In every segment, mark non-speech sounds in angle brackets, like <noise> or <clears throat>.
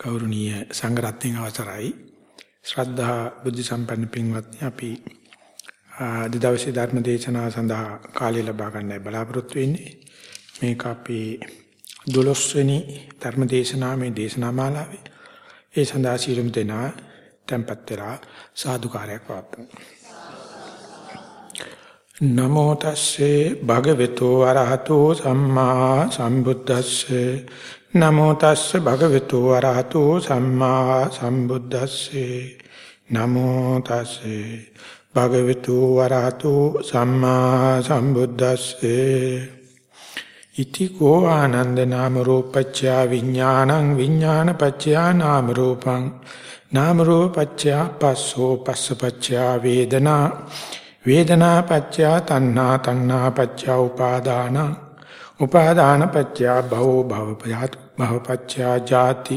ගෞරවනීය සංඝරත්නයන් අවසරයි. ශ්‍රද්ධා බුද්ධ සම්පන්න පින්වත්නි අපි අද දවසේ ධර්ම දේශනාව සඳහා කාලය ලබා ගන්නයි බලාපොරොත්තු වෙන්නේ. මේක අපි 12 වෙනි ධර්ම දේශනාව මේ දේශනා මාලාවේ. ඒ සඳහා සියලුම දෙනා tempත් වෙලා සාදුකාරයක් පවත්වමු. නමෝ තස්සේ භගවතු අරහතෝ සම්මා සම්බුද්දස්සේ නමෝ තස්ස භගවතු වරහතෝ සම්මා සම්බුද්දස්සේ. නමෝ තස්සේ භගවතු වරහතෝ සම්මා සම්බුද්දස්සේ. ඉති කෝ ආනන්ද නාම රූපච්ඡ විඥානං විඥාන පච්චයා නාම රූපං. නාම රූපච්ඡ පස්සෝ පස්සපච්ච වේදනා. වේදනා පච්ච තණ්හා තණ්හා පච්ච උපාදානං. උපාදාන පත්‍යා භවෝ භව භව පත්‍යා ජාති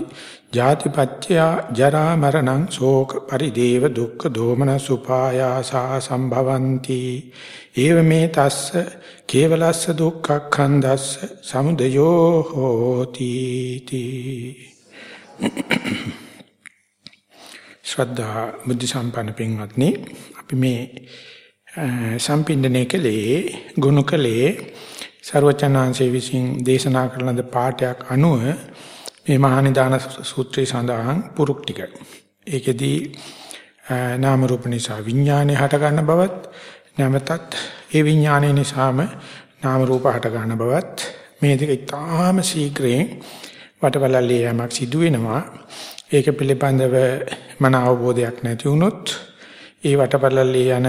ජාති පත්‍යා ජරා මරණං ශෝක පරිදේව දුක්ඛ දෝමන සුපායාසා සම්භවಂತಿ. ඒව මේ තස්ස කේවලස්ස දුක්ඛඛන්දස්ස සමුදයෝ හෝති. තී ශ්‍රද්ධා මුද්ධ සම්පන්න පින්වත්නි අපි මේ සම්පින්දනයේ කලේ ගුණකලේ ਸਰවචනාංශයේ විසින් දේශනා කරන ද පාඩයක් අනුව මේ මහානිදාන සූත්‍රයේ සඳහන් පුරුක් ටික. ඒකෙදී නාම රූප නිසා විඥානය හට ගන්න බවත් නැවතත් ඒ විඥානය නිසාම නාම රූප හට ගන්න බවත් මේ දෙක ඉතාම ශීඝ්‍රයෙන් වටවලල්ලේ යමක් සිදු වෙනවා. ඒක පිළිබඳව මන අවබෝධයක් නැති වුණොත් ඒ වටපලල්ලේ යන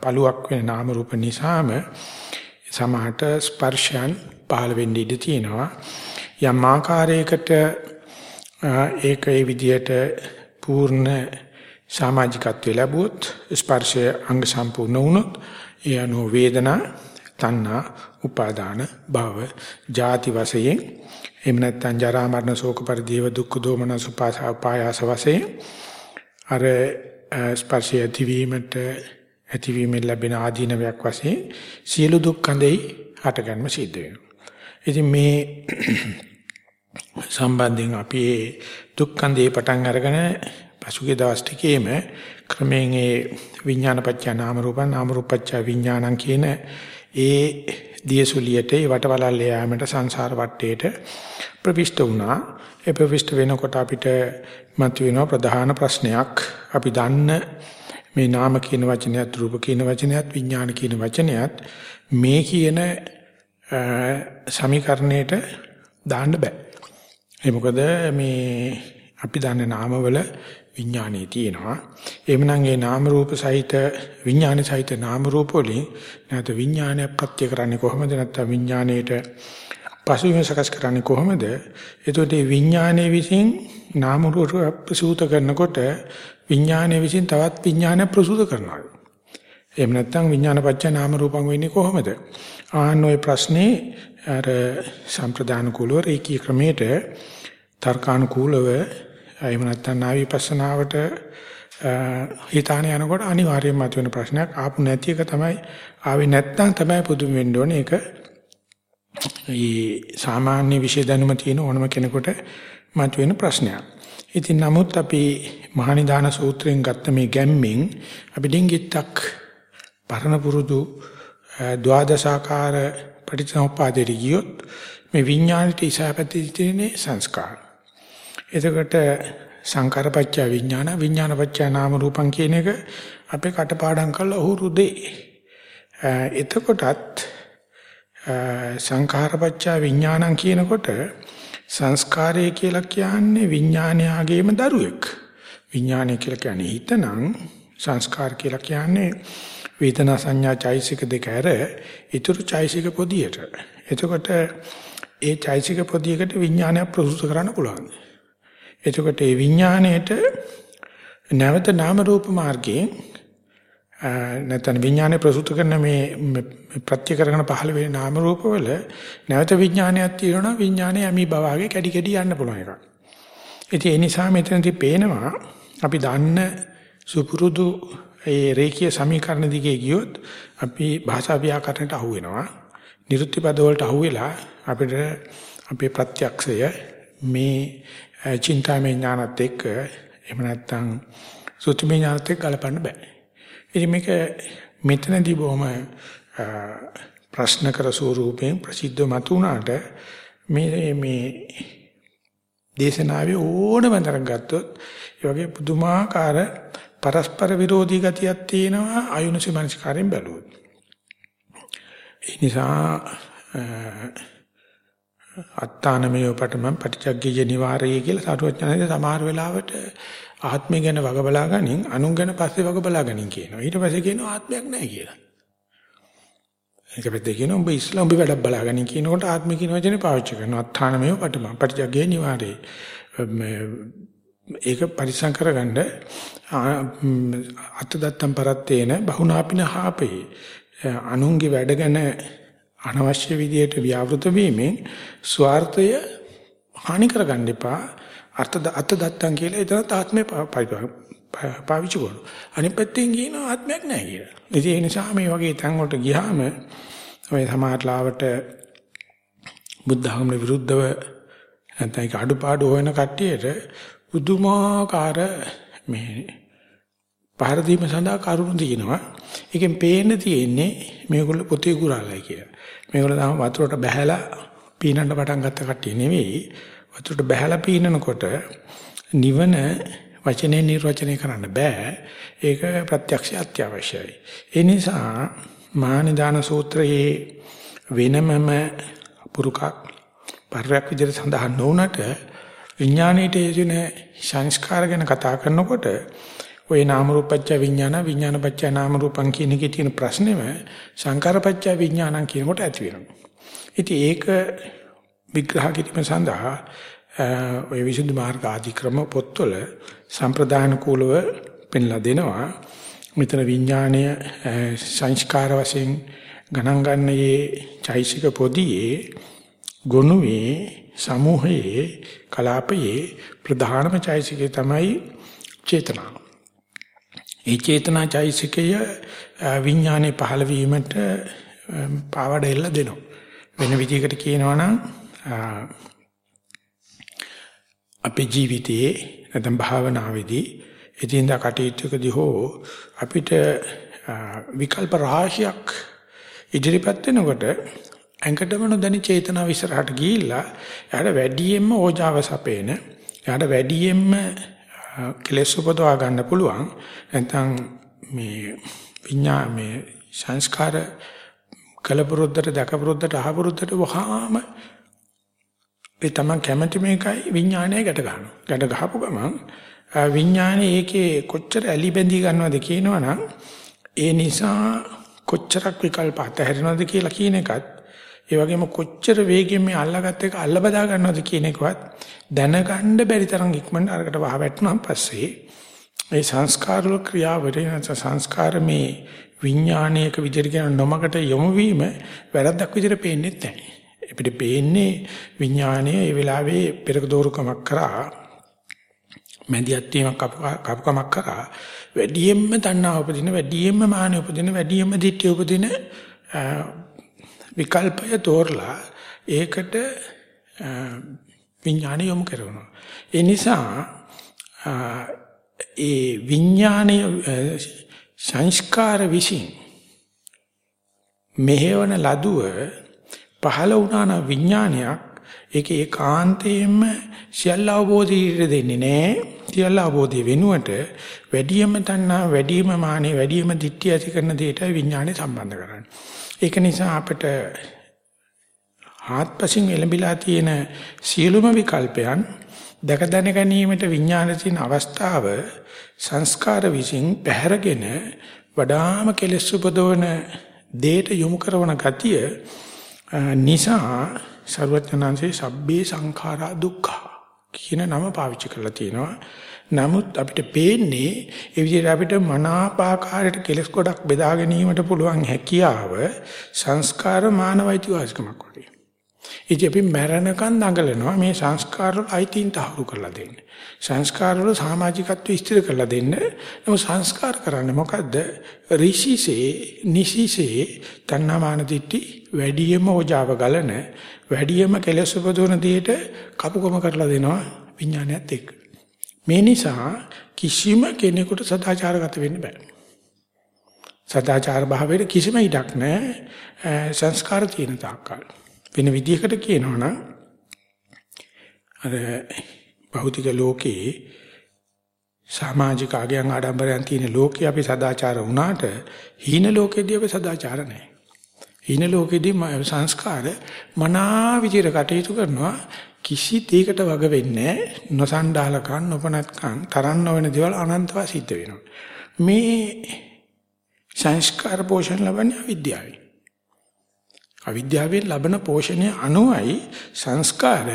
පළුවක් වෙන නාම රූප නිසාම සමහරට ස්පර්ශයන් පහළ වෙන්න ඉඩ තියෙනවා. යම් ආකාරයකට ඒක ඒ විදිහට පූර්ණ සමාජිකත්වය ලැබුවොත් ස්පර්ශය අංග සම්පූර්ණ වුණොත් ඒ අනුව වේදනා තණ්හා උපාදාන භව ජාති වශයෙන් එහෙම නැත්නම් ජරා මරණ ශෝක පරිදේව දුක්ඛ දෝමන සුපාසා පායාස වශයෙන් අර ස්පර්ශය ඇතිවීමට ඇතිවීමෙන් ලැබෙන ආදීනවයක් වශයෙන් සියලු දුක් කඳෙහි හටගන්ම සිද්ධ වෙනවා. ඉතින් මේ සම්බන්ධයෙන් අපි දුක් කඳේ පටන් අරගෙන පසුගිය දවස් ටිකේම ක්‍රමයෙන් ඒ විඥානපච්චය නාම රූපං නාම රූපච්චය විඥානං කියන ඒ දියසුලියට ඒ වටවලල්ල යාමට සංසාර වටේට ප්‍රවිෂ්ඨ වුණා. ඒ ප්‍රවිෂ්ඨ වෙනකොට අපිට මතුවෙන ප්‍රධාන ප්‍රශ්නයක් අපි දන්න මේ නාම කියන වචනයත් රූප කියන වචනයත් විඥාන කියන වචනයත් මේ කියන සමීකරණයට දාන්න බෑ. ඒ මොකද මේ අපි දන්න නාමවල විඥානේ තියෙනවා. එහෙමනම් ඒ නාම රූප සහිත විඥාන සහිත නාම රූප වලින් නැත්නම් විඥානය ප්‍රත්‍ය කරන්නේ කොහොමද නැත්නම් විඥාණයට පසුබිම සකස් කරන්නේ කොහොමද? එතකොට මේ විඥානයේ විසින් නාම රූප ප්‍රසූත කරනකොට විඥානයේ විසින් තවත් විඥානය ප්‍රසූත කරනවා. එහෙම නැත්නම් විඥාන පත්‍ය නාම රූපං වෙන්නේ කොහොමද? ආන්න ওই ප්‍රශ්නේ අර සම්ප්‍රදාන කුලව රේකී ක්‍රමයට තර්කානුකූලව එහෙම නැත්නම් නාවිපස්සනාවට හිතාන යනකොට අනිවාර්යයෙන්ම මතුවෙන ප්‍රශ්නයක් ආපු නැති එක තමයි ආවේ නැත්නම් තමයි පුදුම වෙන්න ඕනේ ඒක ඒ සාමාන්‍ය විෂය දැනුම තියෙන ඕනම කෙනෙකුට මතුවෙන ප්‍රශ්නයක්. ඉතින් නමුත් අපි මහනිදාන සූත්‍රයෙන් ගත්ත මේ ගැම්මෙන් අපි ඩිංගිත්තක් පරණ පුරුදු ද්වාදශාකාර පටිච්චසමුප්පාදෙට ගියොත් මේ විඥාණයට ඉසాపති තියෙන සංස්කාර. එතකොට සංකාරපච්චය විඥාන විඥානපච්චය නාම රූපං කියන එක අපේ කටපාඩම් කරලා උහුරු දෙයි. එතකොටත් සංඛාරපච්චා විඥානං කියනකොට සංස්කාරය කියලා කියන්නේ විඥානයාගේම දරුවෙක්. විඥානය කියලා කියන්නේ හිතනම් සංස්කාර කියලා කියන්නේ වේදනා සංඥා චෛසික දෙක ඇර ඊතුරු චෛසික පොදියට. එතකොට ඒ චෛසික පොදියකට විඥානය ප්‍රසූත කරන්න පුළුවන්. එතකොට ඒ විඥාණයට නැවත නාම රූප මාර්ගයෙන් නැත්නම් විඥානේ ප්‍රසූත කරන මේ ප්‍රත්‍ය කරගෙන පහළ වෙන නාම රූපවල නැවත විඥානයක් තියෙනවා විඥානේ යමි බවාගේ කැඩි කැඩි යන්න පුළුවන් එකක්. ඉතින් ඒ නිසා මෙතනදී පේනවා අපි දන්න සුපුරුදු ඒ රේඛීය සමීකරණ දිගේ ගියොත් අපි භාෂා ව්‍යාකරණයට අහු වෙනවා. නිරුත්ති පද වලට අහු වෙලා අපිට අපේ ප්‍රත්‍යක්ෂය මේ චින්තාමය ඥානත් එක්ක එහෙම නැත්නම් සුත්තිමය ඥානත් එක්ක ගලපන්න බෑ. ඉතින් මේක මෙතනදී බොහොම ප්‍රශ්න කර ස්වරූපයෙන් ප්‍රසිද්ධ මතුණාට මේ මේ දේශනාවේ ඕනම තරම් ගත්තොත් ඒ වගේ පුදුමාකාර පරස්පර විරෝධී ගතියක් තියෙනවා අයුනසි මනස්කාරයෙන් බැලුවොත්. ඒ නිසා අත්තානමය පටම පටිච්චග්ගීය නිවාරය කියලා සාරවත්ඥානේ සමහර වෙලාවට ආත්මය ගැන වග බලා ගනින් අනුන් ගැන පස්සේ වග බලා ගනින් කියනවා. ඊට පස්සේ කියනවා ආත්මයක් නැහැ කියලා. ඒක පැත්තේ කියනවා උඹ ඉස්ලාම් උඹ වැඩක් බලා ගනින් කියනකොට ආත්මය කියන වචනේ පාවිච්චි කරනවා. අත්තානමය පටම පටිච්චග්ගීය නිවාරය. ඒක පරිසම් කරගන්න අත දත්තම් පරත්තේන බහුනාපින හාපේ අනුන්ගේ වැඩ ගැන අනවශ්‍ය විදියට ව්‍යවෘත වීමෙන් ස්වార్థය හානි කරගන්න එපා. අර්ථ අත් දත්තම් කියලා එතන ආත්මේ පාවිච්චි කරනවා. අනිත් පැත්තෙන් කියන ආත්මයක් නැහැ කියලා. ඉතින් ඒ නිසා මේ වගේ තැන් වලට ගියාම ඔය සමාජලාවට බුද්ධ ධර්මයට විරුද්ධව නැත්නම් ඒක අඩුපාඩු හොයන කට්ටියට පුදුමාකාර මේ පහර දීම සඳහා කරුණු දිනනවා. ඒකෙන් පේන්න තියෙන්නේ මේගොල්ලෝ පොතේ ගුරාලයි කියලා. මේගොල්ලෝ තාම වතුරට බහැලා පීනන්න පටන් ගත්ත කට්ටිය නෙවෙයි. වතුරට බහැලා පීනනකොට නිවන වචනේ නිර්වචනය කරන්න බෑ. ඒක ප්‍රත්‍යක්ෂ අත්‍යවශ්‍යයි. ඒ නිසා මානිදාන සූත්‍රයේ වෙනමම පුරුකක් පරියක් විදිහට සඳහන් නොවුනට විඥාණයට යෙදෙන සංස්කාර ගැන කතා කරනකොට ওই නාම රූපච්ච විඥාන විඥානපච්ච නාම රූපං කියන එකේ තියෙන ප්‍රශ්නේම සංකාරපච්ච විඥානං කියනකොට ඇති වෙනවා. ඉතින් ඒක විග්‍රහ කිරීම සඳහා ඔය විසුද්ධි මාර්ග ආදී ක්‍රම පොත්වල සම්ප්‍රදාන කූලව පෙන්ලා දෙනවා. මෙතන විඥාණය සංස්කාර වශයෙන් ගණන් ගන්නයේ චෛසික පොදියේ ගොනුවේ සමූහයේ කලාපයේ ප්‍රධානම චෛසිකය තමයි චේතනාව. ඒ චේතනා චෛසිකය විඥානේ පහළ වීමට පාවඩ එල්ල දෙනවා. වෙන විදිහකට කියනවා නම් අපේ ජීවිතයේ නැත්නම් භාවනාවේදී එදිනදා කටයුත්තකදී හෝ අපිට විකල්ප රාශියක් ඉදිරිපත් වෙනකොට ඇඟටම නොදැනි චේතනාව ඉස්සරහට ගිහිල්ලා එයාට වැඩියෙන්ම ඕජාව සපේන එයාට වැඩියෙන්ම කෙලෙස් උපදවා ගන්න පුළුවන්. නැත්නම් මේ විඤ්ඤා මේ සංස්කාර කලපුරුද්දට දකපුරුද්දට අහපුරුද්දට වහාම ඒ තමයි කැමැති මේකයි විඥානය ගැට ගන්නවා. ගැට ගහපු ගමන් විඥානේ ඒකේ කොච්චර ඇලි බැඳී ගන්නවද කියනවනම් ඒ නිසා කොච්චරක් විකල්ප අතහැරෙනවද කියලා කියන එකත් ඒ වගේම කොච්චර වේගෙන් මේ අල්ලගත්ත එක අල්ල බදා ගන්නවද කියන එකවත් දැනගන්න බැරි තරම් ඉක්මනට අරකට වහ වැටුණාන් පස්සේ මේ සංස්කාර වල ක්‍රියාවලිය නැත්නම් සංස්කාර මේ විඥානයක විදිහට කියන නොමකට යොමු වීම වැරද්දක් විදිහට පේන්නේ නැහැ. අපිට පේන්නේ විඥානය ඒ වෙලාවේ පෙරක දෝරුකමක් කරා මැදිහත් වීමක් කපකමක් කරා වැඩියෙන්ම තණ්හා උපදින වැඩියෙන්ම මාන උපදින වැඩියෙන්ම දිට්ඨිය උපදින විකල්පය තෝරලා ඒකට විඥානය යොමු කරනවා. ඒ නිසා ඒ විඥානය සංස්කාර විසින් මෙහෙවන ලදුව පහළ වුණා නම් විඥානයක් ඒක ඒකාන්තයෙන්ම සියල්ල අවබෝධයට දෙන්නේ නැහැ. සියල්ල අවබෝධය වෙනුවට වැඩියම තණ්හා, වැඩියම මානෙ, වැඩියම දිට්ඨිය ඇති කරන දෙයට විඥානය සම්බන්ධ කරන්නේ. ඒක නිසා අපිට ආත්පසින් එළඹිලා තියෙන සියලුම විකල්පයන් දැක දැන ගැනීමට විඥාන තියෙන අවස්ථාව සංස්කාර විසින් පැහැරගෙන වඩාම කෙලෙස් උපදවන දේට යොමු කරන ගතිය නිසා ਸਰවඥාන්සේ සබ්බේ සංඛාරා දුක්ඛ කියන නම පාවිච්චි කරලා තියෙනවා නමුත් අපිට පේන්නේ ඒ විදිහට අපිට මනාපාකාරයට කෙලස් ගොඩක් බෙදා ගැනීමට පුළුවන් හැකියාව සංස්කාර මානවයිති වාසිකමක් වගේ. ඉතින් අපි මරණකන් දඟලනවා මේ සංස්කාර වල අයිතීන් තහවුරු කරලා දෙන්න. සංස්කාර වල සමාජිකත්වය ස්ථිර කරලා දෙන්න. නමුත් සංස්කාර කරන්නේ මොකද්ද? ඍෂිසේ නිසිසේ තණ්හාමාන දිට්ටි වැඩියම ඕජාව ගලන වැඩියම කෙලස් උපදවන දෙයට කපුකම කරලා දෙනවා විඥානයත් එක්ක. මේ නිසා කිසිම කෙනෙකුට සදාචාරගත වෙන්න බෑ. සදාචාර භාවයේ කිසිම ඉඩක් නැහැ සංස්කාර තියෙන තාක්කල්. වෙන විදිහකට කියනවා නම් අර භෞතික ලෝකේ සමාජික අගයන් ආඩම්බරයන් තියෙන ලෝකේ අපි සදාචාර වුණාට හීන ලෝකෙදී අපි සදාචාර නැහැ. හීන ලෝකෙදී සංස්කාර මනා විදිහට කටයුතු කරනවා කිසි දෙයකට වග වෙන්නේ නොසන්ඩාලකම් නොපනත්කම් තරන්න වෙන දේවල් අනන්තව සිද්ධ වෙනවා. මේ සංස්කාර පෝෂණ ලබන්නේ අවිද්‍යාවයි. අවිද්‍යාවෙන් ලබන පෝෂණය අනුවයි සංස්කාර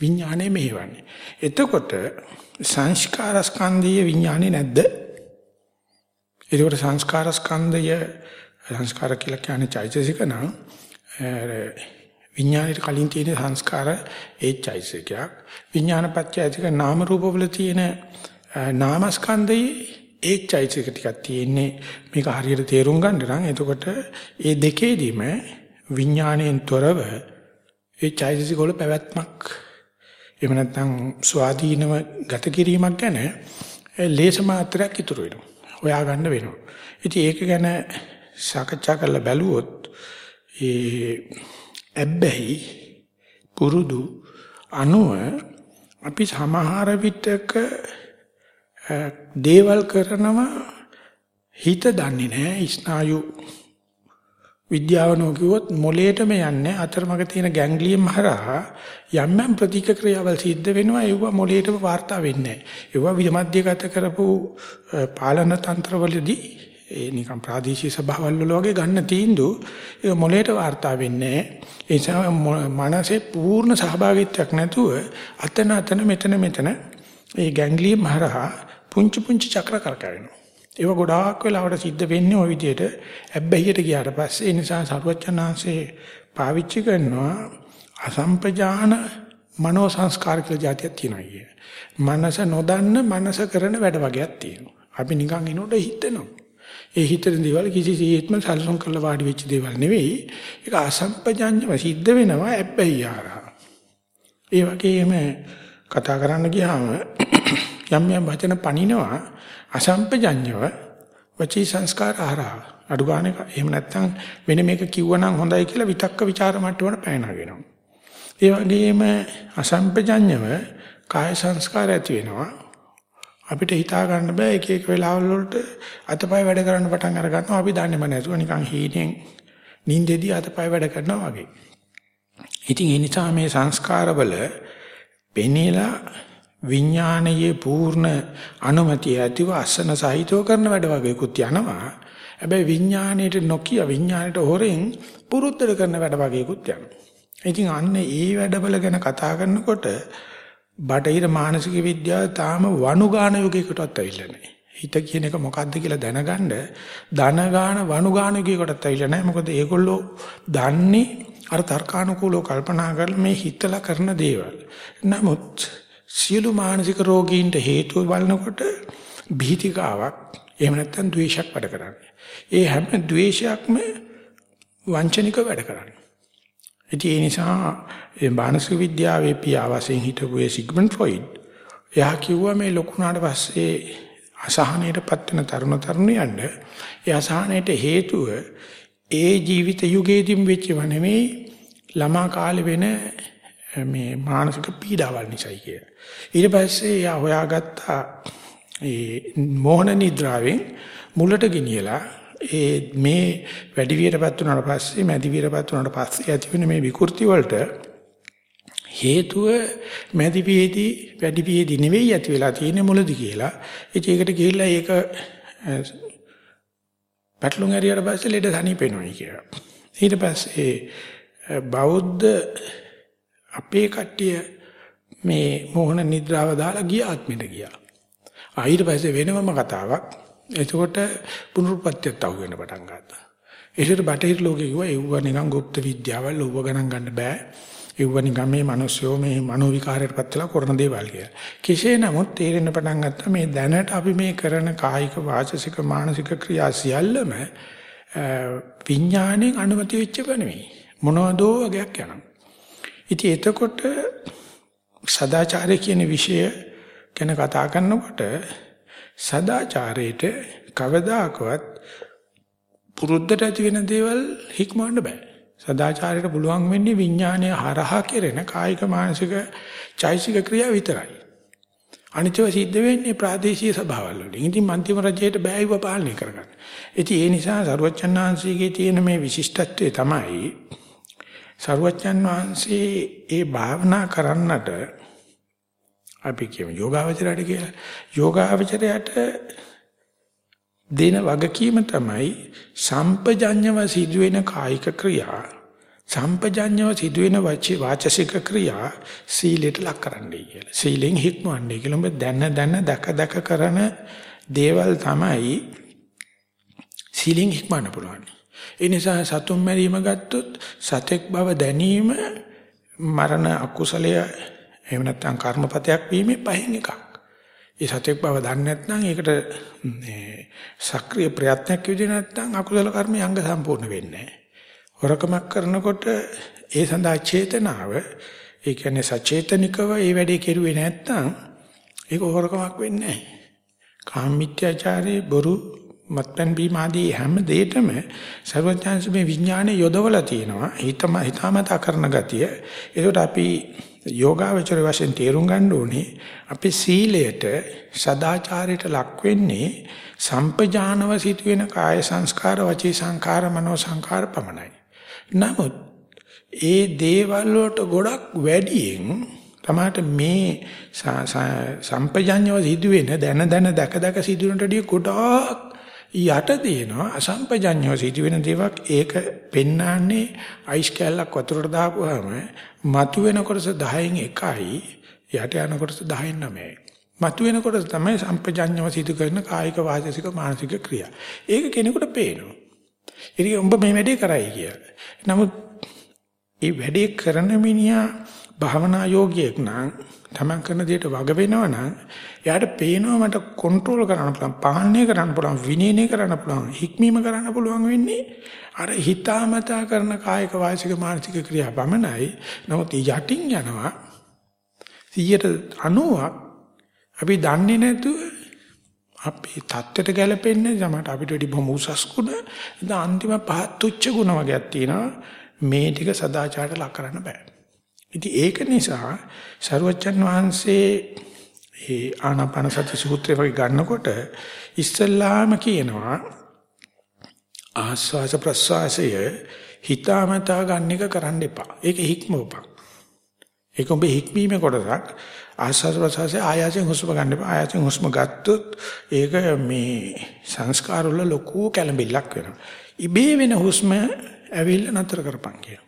විඥානය මෙහෙවන්නේ. එතකොට සංස්කාර ස්කන්ධයේ විඥානේ නැද්ද? එතකොට සංස්කාර ස්කන්ධය සංස්කාර කියලා කියන්නේ චෛතසික නම් විඥානෙට කලින් තියෙන සංස්කාර ඒ චෛතසිකයක්. විඥානපත්‍ය ඇතික නාම රූප වල තියෙන නාමස්කන්ධයේ ඒ චෛතසික ටිකක් තියෙන්නේ මේක හරියට තේරුම් ගන්න නම් එතකොට ඒ දෙකේදීම විඥාණයෙන් තොරව ඒ චෛතසික වල පැවැත්මක් එහෙම නැත්නම් ස්වාධීනව ගත කිරීමක් ගැන ලේස මාත්‍රයක් ඉතුරු වෙනවා. හොයා ගන්න වෙනවා. ඉතින් ඒක ගැන සාකච්ඡා කරලා බැලුවොත් ඒ ඇබ්බැහි පුරුදු අනුව අපි සමහර විටක දේවල් කරනවා හිත දන්නේ නැහැ ස්නායු විද්‍යාව නොකියුවොත් මොලේටම යන්නේ අතරමඟ තියෙන ගැන්ග්ලියම් හරහා යම් යම් ප්‍රතික්‍රියාවල් සිද්ධ වෙනවා ඒව මොලේටම වාර්තා වෙන්නේ නැහැ. ඒව විමධ්‍යගත කරපු පාලන තන්ත්‍රවලදී ඒ නිකම් ප්‍රාදේශීය සභාවල් වල වගේ ගන්න තීන්දුව ඒක මොලේට වාර්තා වෙන්නේ නැහැ. ඒ නිසා මනසේ පූර්ණ සහභාගීත්වයක් නැතුව අතන අතන මෙතන මෙතන ඒ ගැන්ග්ලියම් හරහා පුංචි පුංචි චක්‍ර කරකවෙනවා. ඒව ගොඩාක් වෙලාවට සිද්ධ වෙන්නේ ওই විදිහට ඇබ්බැහියට ගියාට පස්සේ ඒ නිසා සරුවචනාංශේ පාවිච්චි කරනවා අසම්පජාන මනෝ සංස්කාර කියලා જાතියක් තියෙනවා කිය. මනස නොදන්න මනස කරන වැඩ වගේක් තියෙනවා. අපි නිකන් එනකොට හිතෙනවා. ඒ හිතන දේවල් කිසිසේත්ම සැලසුම් කරලා වාඩි වෙච්ච දේවල් නෙවෙයි. ඒක අසම්පජාඤ්ඤව සිද්ධ වෙනවා ඇබ්බැහිය හරහා. ඒ වගේම කතා කරන්න ගියාම <clears throat> යම් යම් වචන පනිනවා අසම්පජඤ්ඤව වචී සංස්කාර ආරහා. අඩු ගානේ එහෙම නැත්නම් වෙන මේක කිව්වනම් හොඳයි කියලා විතක්ක ਵਿਚාර මට්ටමට පැනනගෙනවා. ඒ වගේම අසම්පජඤ්ඤව කාය සංස්කාර ඇති වෙනවා. අපිට හිතා ගන්න බෑ එක එක වෙලාවල් වලට අතපය වැඩ කරන්න පටන් අර ගන්නවා අපි දන්නේම නැතුව නිකන් හීනෙන් නිින්දෙදී අතපය වැඩ කරනවා වගේ. ඉතින් ඒ නිසා මේ සංස්කාරවල පෙනීලා විඥානයේ පූර්ණ අනුමැතිය ඇතිව අසන සහිතව කරන වැඩ වගේකුත් යනවා. හැබැයි විඥාණයට නොකිය විඥාණයට හොරෙන් පුරුද්දට කරන වැඩ වගේකුත් යනවා. ඉතින් අන්න ඒ වැඩවල ගැන කතා කරනකොට බටහිර මානසික විද්‍යාව තාම වනුගාන යුගයකටවත් ඇවිල්ලා නැහැ. හිත කියන එක මොකද්ද කියලා දැනගන්න ධන ගාන වනුගාන යුගයකටවත් ඇවිල්ලා නැහැ. මොකද ඒගොල්ලෝ දන්නේ අර තර්කානුකූලව කල්පනා කරලා මේ හිතලා කරන දේවල්. නමුත් සියලු මානසික රෝගීන්ට හේතුව බලනකොට බීතිකාවක් එහෙම නැත්නම් ද්වේෂයක් වැඩ කරන්නේ. ඒ හැම ද්වේෂයක්ම වංචනික වැඩ කරන්නේ. ඉතින් ඒ නිසා ඒ මානසික විද්‍යාවේ පියා වශයෙන් හිටපු ඒ සිග්මන්ඩ් ෆ්‍රොයිඩ් එයා කිව්වා මේ ලොකුනාට පස්සේ අසහනයටපත් වෙන තරුණ තරුණියන්ට ඒ අසහනයට හේතුව ඒ ජීවිත යුගයේදීම වෙච්චව නෙමෙයි ළමා කාලේ වෙන මේ මානසික පීඩාවල් නිසායි කිය. ඊට පස්සේ එයා හොයාගත්තා ඒ මෝහන නිද්‍රාවෙන් මුලට ගෙනියලා ඒ මේ වැඩි වියටපත් වුණාට පස්සේ මැදි වියටපත් වුණාට පස්සේ ඇති වෙන මේ විකෘති වලට හේතුව මැදි වියේදී වැඩි වියේදී නෙවෙයි ඇති වෙලා තියෙන්නේ මුලදී කියලා. ඉතින් ඒකට ගිහිල්ලා ඒක පැටලුම් ඇරියට පස්සේ ලෙඩ සනීපෙනවා කියලා. ඊට පස්සේ බෞද්ධ අපේ කට්ටිය මේ මොහොන නිද්‍රාව දාලා ගිය ආත්මෙට ගියා. ආ ඊට පස්සේ වෙනමම කතාවක් එතකොට පුනරුත්පත්තියත් අහු වෙන්න පටන් ගත්තා. ඒකට බටහිර ලෝකේ කිව්වා ඒව නිකන් গুপ্ত විද්‍යාවල් ඕව ගණන් ගන්න බෑ. ඒව නිකන් මේ මිනිස්සුયો මේ මනෝ විකාරයටපත් වෙලා කරන දේවල් කියලා. කෙසේ නමුත් තේරෙන්න පටන් ගත්තා මේ දැනට අපි මේ කරන කායික වාචසික මානසික ක්‍රියා සියල්ලම විඥාණයෙන් අනුමත වෙච්ච බ නෙවෙයි. මොනවදෝ වගේක් යනවා. ඉතින් එතකොට සදාචාරය කියන විෂය ගැන කතා කරනකොට සදාචාරයට කවදාකවත් පුරුද්දට ඇති වෙන දේවල් හික්මවන්න බෑ. සදාචාරයට පුළුවන් වෙන්නේ විඥානය හරහා කෙරෙන කායික මානසික චෛසික ක්‍රියා විතරයි. අනිත්ව සිද්ධ වෙන්නේ ප්‍රාදේශීය සභාවල් වලින්. ඉතින් මන්තිම රජයට බෑයිව පාලනය කරගන්න. ඉතින් ඒ නිසා සරුවච්චන් වහන්සේගේ තියෙන මේ විශිෂ්ටත්වය තමයි සරුවච්චන් වහන්සේ ඒ භාවනා කරන්නට අපි කියමු යෝගාවචරයට කියලා. යෝගාවචරයට දෙන වගකීම තමයි සම්පජඤ්ඤව සිදුවෙන කායික ක්‍රියා සම්පජඤ්ඤව සිදුවෙන වාචසික ක්‍රියා සීලයට ලක් කරන්නයි කියලා. සීලෙන් හික්මවන්නේ කියලා. ඔබ දැන දැන දක දක කරන දේවල් තමයි සීලෙන් හික්මවන්න පුළුවන්. ඒ නිසා සතුම් මැරීම ගත්තොත් සතෙක් බව දැනීම මරණ අකුසලය එහෙම නැත්නම් කර්මපතයක් වීමේ පහෙන් එකක්. ඒ සත්‍යයක් බව දන්නේ නැත්නම් ඒකට මේ සක්‍රීය ප්‍රයත්නයක් විදිහ නැත්නම් අකුසල කර්මය අංග සම්පූර්ණ වෙන්නේ නැහැ. හොරකමක් කරනකොට ඒ සඳහා චේතනාව ඒ කියන්නේ සචේතනිකව ඒ වැඩේ කෙරුවේ නැත්නම් ඒක හොරකමක් වෙන්නේ නැහැ. කාමීත්‍යාචාරයේ බොරු මත්පැන් බීම ආදී හැම දෙයකම සර්වඥාන්ස මේ විඥානේ යොදවලා තියෙනවා. හිතම හිතාමතා කරන ගතිය. ඒකට අපි යෝගාවචර වශයෙන් තේරුම් ගන්න ඕනේ අපි සීලයට සදාචාරයට ලක් වෙන්නේ සම්පජානව සිදුවෙන කාය සංස්කාර වචී සංකාර මනෝ සංකාර පමණයි. නමුත් ඒ දේවල් වලට ගොඩක් වැඩියෙන් තමාට මේ සම්පජඤ්ඤව සිදුවෙන දැන දැන දැක දැක සිදුවෙනටදී ගොඩාක් යට දෙනවා අසම්පජඤ්ඤව සිදුවෙන දේවල්. ඒක පෙන්වන්නේ අයිස් කැල්ලක් වතුරට දාපුවාම මතුවෙන කොටස 10න් 1යි යට යන කොටස 10න් 9යි මතුවෙන කොටස තමයි සම්පජඤ්ඤව සිදු කරන කායික වාචික මානසික ක්‍රියා. ඒක කෙනෙකුට පේනවා. ඉතින් උඹ මේ වැඩේ කරයි කියලා. නමුත් ඒ වැඩේ කරන මිනිහා භාවනා යෝගියෙක් නම් තමන් කරන දෙයට වග වෙනවා නම් එයාට පේනවා මට කන්ට්‍රෝල් කරන්න පුළුවන්, පාලනය කරන්න පුළුවන්, විනයනය කරන්න පුළුවන්, හික්මීම කරන්න පුළුවන් වෙන්නේ. අර හිතාමතා කරන කායික වාචික මානසික ක්‍රියා පමණයි. නමුත් යටින් යනවා. 190ක් අපි දන්නේ නැතුව අපේ தත්ත්වයට ගැලපෙන්නේ සමහරට අපිට වැඩි බොහොම උසස් ගුණ. ඉතින් අන්තිම පහත් තුච්ච ගුණ වර්ගයක් තියෙනවා. මේ ටික සදාචාරයට ලක් කරන්න බෑ. ඉතින් ඒක නිසා සරුවච්චන් වහන්සේ ඒ ආනාපාන සති සූත්‍රය වගේ ගන්නකොට ඉස්සල්ලාම කියනවා ආස්වාස ප්‍රස්වාසය හිතාමතා ගන්න එක කරන්න එපා ඒක හික්මවපන් ඒක ඔබේ හික්මීමේ කොටසක් ආස්වාද ප්‍රසවාසයේ ආයාසයෙන් හුස්ම ගන්න එපා. ආයාසයෙන් හුස්ම ගත්තොත් ඒක මේ සංස්කාර වල ලොකු කැළඹිල්ලක් වෙනවා. ඉබේ වෙන හුස්ම ඇවිල්ලා නතර කරපන් කියනවා.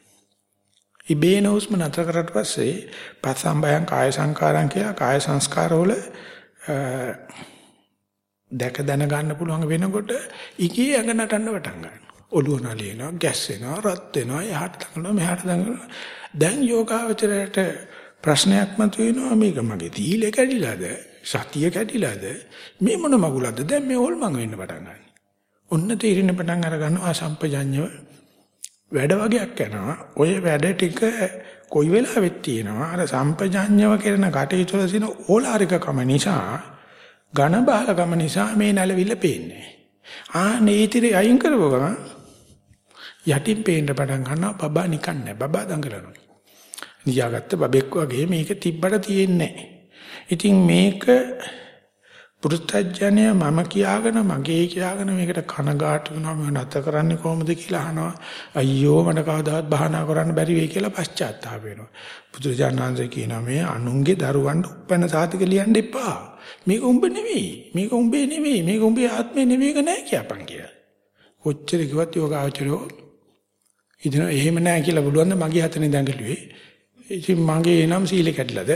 ඉබේ වෙන හුස්ම නතර කරලා පස්සේ පස්සම්බයං කාය සංකාරං කියලා කාය සංස්කාර වල දැක දැන ගන්න පුළුවන් වෙනකොට ඉකී ඇඟ නටන්න පටන් ගන්නවා. ඔළුව නලියනවා, ගැස්සෙනවා, රත් වෙනවා, එහාට දඟලනවා, මෙහාට දඟලනවා. දැන් යෝගාවචරයට ප්‍රශ්නයක් මතුවෙනවා මේක මගේ තීලෙ කැඩිලාද සතිය කැඩිලාද මේ මොන මගුලක්ද දැන් මේ හොල්මන් වෙන්න පටන් ගන්න. ඔන්න තීරණ පටන් අර ගන්නවා සම්පජඤ්ඤව වැඩ වගේක් යනවා. ඔය වැඩ ටික කොයි වෙලාවෙත් තියෙනවා අර සම්පජඤ්ඤව කරන කටයුතු වල තියෙන ඕලාරිකකම නිසා ඝන බාලකම නිසා මේ නැලවිල්ල පේන්නේ. ආ නීතිරි අයින් කරපුවම යටින් පේන්න පටන් ගන්නවා බබා නිකන් නැහැ බබා දඟලනවා. නියාගත්ත බබෙක් වගේ මේක තිබ්බට තියෙන්නේ ඉතින් මේක පුරුත්ජනය මම කියාගෙන මගේ කියාගෙන මේකට කනගාටු වෙනවා මම නැත කරන්නේ කොහොමද කියලා අහනවා. අයියෝ මට කවදාවත් බහනා කරන්න බැරි වෙයි කියලා පශ්චාත්තාප වෙනවා. පුදුරජානන්සේ කියනවා මේ අනුන්ගේ දරුවන්ට උපැන්න සාතික ලියන්න එපා. මේක උඹ නෙවෙයි. මේක උඹේ නෙවෙයි. මේක උඹේ ආත්මේ නෙවෙයික නෑ කියපන් කියලා. කොච්චර කිව්වත් යෝගාචරෝ ඉතින් එහෙම නෑ කියලා බුදුන් මගේ හතනේ දඟලුවේ. ඉතින් මගේ නම් සීල කැඩලාද?